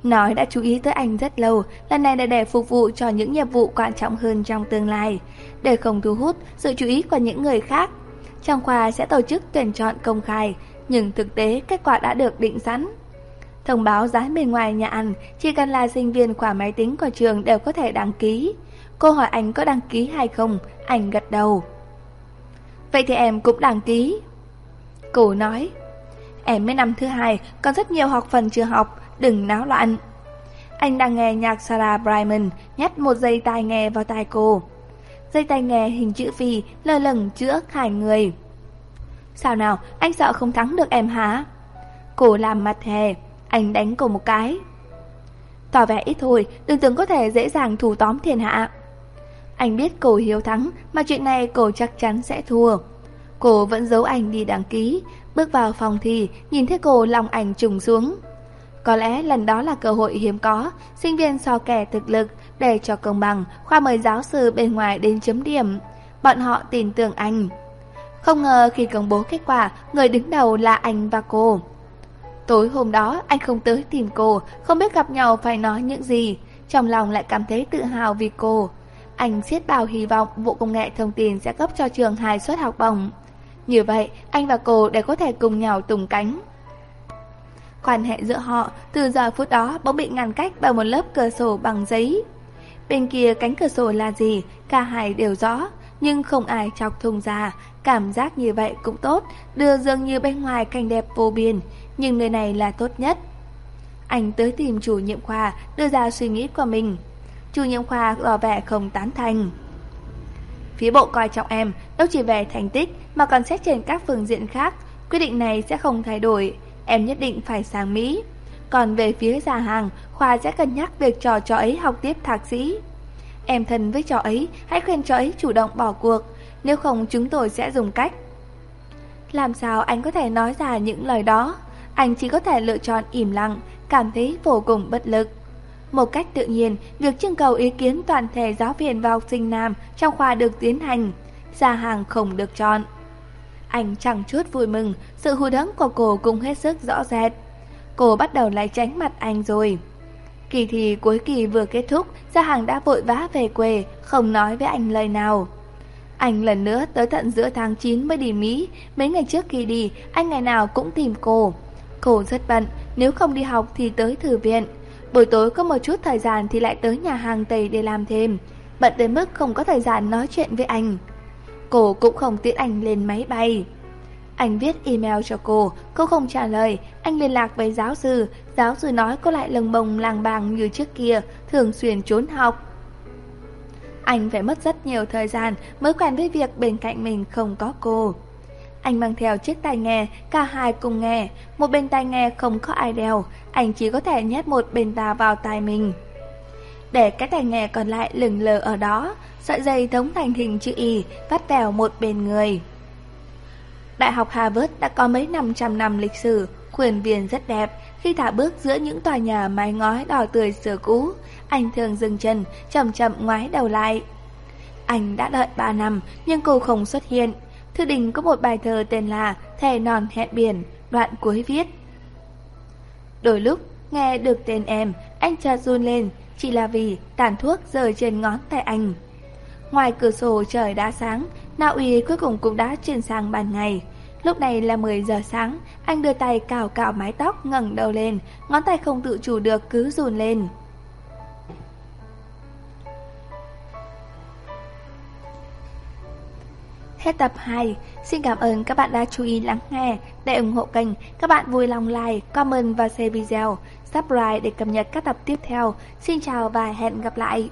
A: Nói đã chú ý tới anh rất lâu, lần này là để phục vụ cho những nhiệm vụ quan trọng hơn trong tương lai, để không thu hút sự chú ý của những người khác trong khoa sẽ tổ chức tuyển chọn công khai, nhưng thực tế kết quả đã được định sẵn. Thông báo giá bên ngoài nhà ăn, chỉ cần là sinh viên khoa máy tính của trường đều có thể đăng ký. Cô hỏi anh có đăng ký hay không, anh gật đầu. Vậy thì em cũng đăng ký. Cô nói, em mới năm thứ hai, còn rất nhiều học phần chưa học, đừng náo loạn. Anh đang nghe nhạc Sarah Brightman, nhét một dây tai nghe vào tai cô dây tay nghe hình chữ V lơ lửng chữa khải người. Sao nào, anh sợ không thắng được em hả? Cô làm mặt hề, anh đánh cô một cái. Tỏ vẻ ít thôi, đừng tưởng có thể dễ dàng thủ tóm thiên hạ. Anh biết cô hiếu thắng, mà chuyện này cô chắc chắn sẽ thua. Cô vẫn giấu anh đi đăng ký, bước vào phòng thì nhìn thấy cô lòng ảnh trùng xuống. Có lẽ lần đó là cơ hội hiếm có, sinh viên so kẻ thực lực, để cho công bằng, khoa mời giáo sư bên ngoài đến chấm điểm. Bọn họ tin tưởng anh. Không ngờ khi công bố kết quả, người đứng đầu là anh và cô. Tối hôm đó, anh không tới tìm cô, không biết gặp nhau phải nói những gì. Trong lòng lại cảm thấy tự hào vì cô. Anh siết bao hy vọng Vụ Công nghệ Thông tin sẽ cấp cho trường hai suất học bổng. Như vậy, anh và cô đều có thể cùng nhau tung cánh. Quan hệ giữa họ từ giờ phút đó bỗng bị ngăn cách bởi một lớp cửa sổ bằng giấy. Bên kia cánh cửa sổ là gì, cả hai đều rõ, nhưng không ai chọc thùng ra. Cảm giác như vậy cũng tốt, đưa dường như bên ngoài cảnh đẹp vô biên, nhưng nơi này là tốt nhất. Anh tới tìm chủ nhiệm khoa, đưa ra suy nghĩ của mình. Chủ nhiệm khoa tỏ vẻ không tán thành. Phía bộ coi trọng em, đâu chỉ về thành tích mà còn xét trên các phương diện khác. Quyết định này sẽ không thay đổi, em nhất định phải sang Mỹ. Còn về phía già hàng, Khoa sẽ cân nhắc việc trò cho ấy học tiếp thạc sĩ. Em thân với trò ấy, hãy khuyên trò ấy chủ động bỏ cuộc, nếu không chúng tôi sẽ dùng cách. Làm sao anh có thể nói ra những lời đó? Anh chỉ có thể lựa chọn im lặng, cảm thấy vô cùng bất lực. Một cách tự nhiên, việc trưng cầu ý kiến toàn thể giáo viên và học sinh nam trong khoa được tiến hành, gia hàng không được chọn. Anh chẳng chút vui mừng, sự hụt hẫng của cô cũng hết sức rõ rệt. Cô bắt đầu lại tránh mặt anh rồi. Kỳ thi cuối kỳ vừa kết thúc, Gia Hàng đã vội vã về quê, không nói với anh lời nào. Anh lần nữa tới tận giữa tháng 9 mới đi Mỹ, mấy ngày trước khi đi, anh ngày nào cũng tìm cô. Cô rất bận, nếu không đi học thì tới thư viện. Buổi tối có một chút thời gian thì lại tới nhà hàng Tây để làm thêm. Bận đến mức không có thời gian nói chuyện với anh. Cô cũng không tiễn anh lên máy bay. Anh viết email cho cô, cô không trả lời, anh liên lạc với giáo sư, giáo sư nói cô lại lồng bồng làng bàng như trước kia, thường xuyên trốn học. Anh phải mất rất nhiều thời gian mới quen với việc bên cạnh mình không có cô. Anh mang theo chiếc tai nghe, cả hai cùng nghe, một bên tai nghe không có ai đeo, anh chỉ có thể nhét một bên ta vào tai mình. Để cái tai nghe còn lại lửng lờ ở đó, sợi dây thống thành hình chữ Y, vắt vào một bên người. Đại học Harvard đã có mấy năm trăm năm lịch sử, khuôn viên rất đẹp. Khi thả bước giữa những tòa nhà mái ngói đỏ tươi xưa cũ, anh thường dừng chân, chậm chậm ngoái đầu lại. Anh đã đợi ba năm, nhưng cô không xuất hiện. Thư đình có một bài thơ tên là Thề non hẹn biển, đoạn cuối viết. Đôi lúc, nghe được tên em, anh cha run lên, chỉ là vì tàn thuốc rơi trên ngón tay anh. Ngoài cửa sổ trời đã sáng, Na Uy cuối cùng cũng đã chuyển sang ban ngày. Lúc này là 10 giờ sáng, anh đưa tay cào cào mái tóc ngẩng đầu lên, ngón tay không tự chủ được cứ run lên. Hết tập 2. Xin cảm ơn các bạn đã chú ý lắng nghe. Để ủng hộ kênh, các bạn vui lòng like, comment và share video, subscribe để cập nhật các tập tiếp theo. Xin chào và hẹn gặp lại.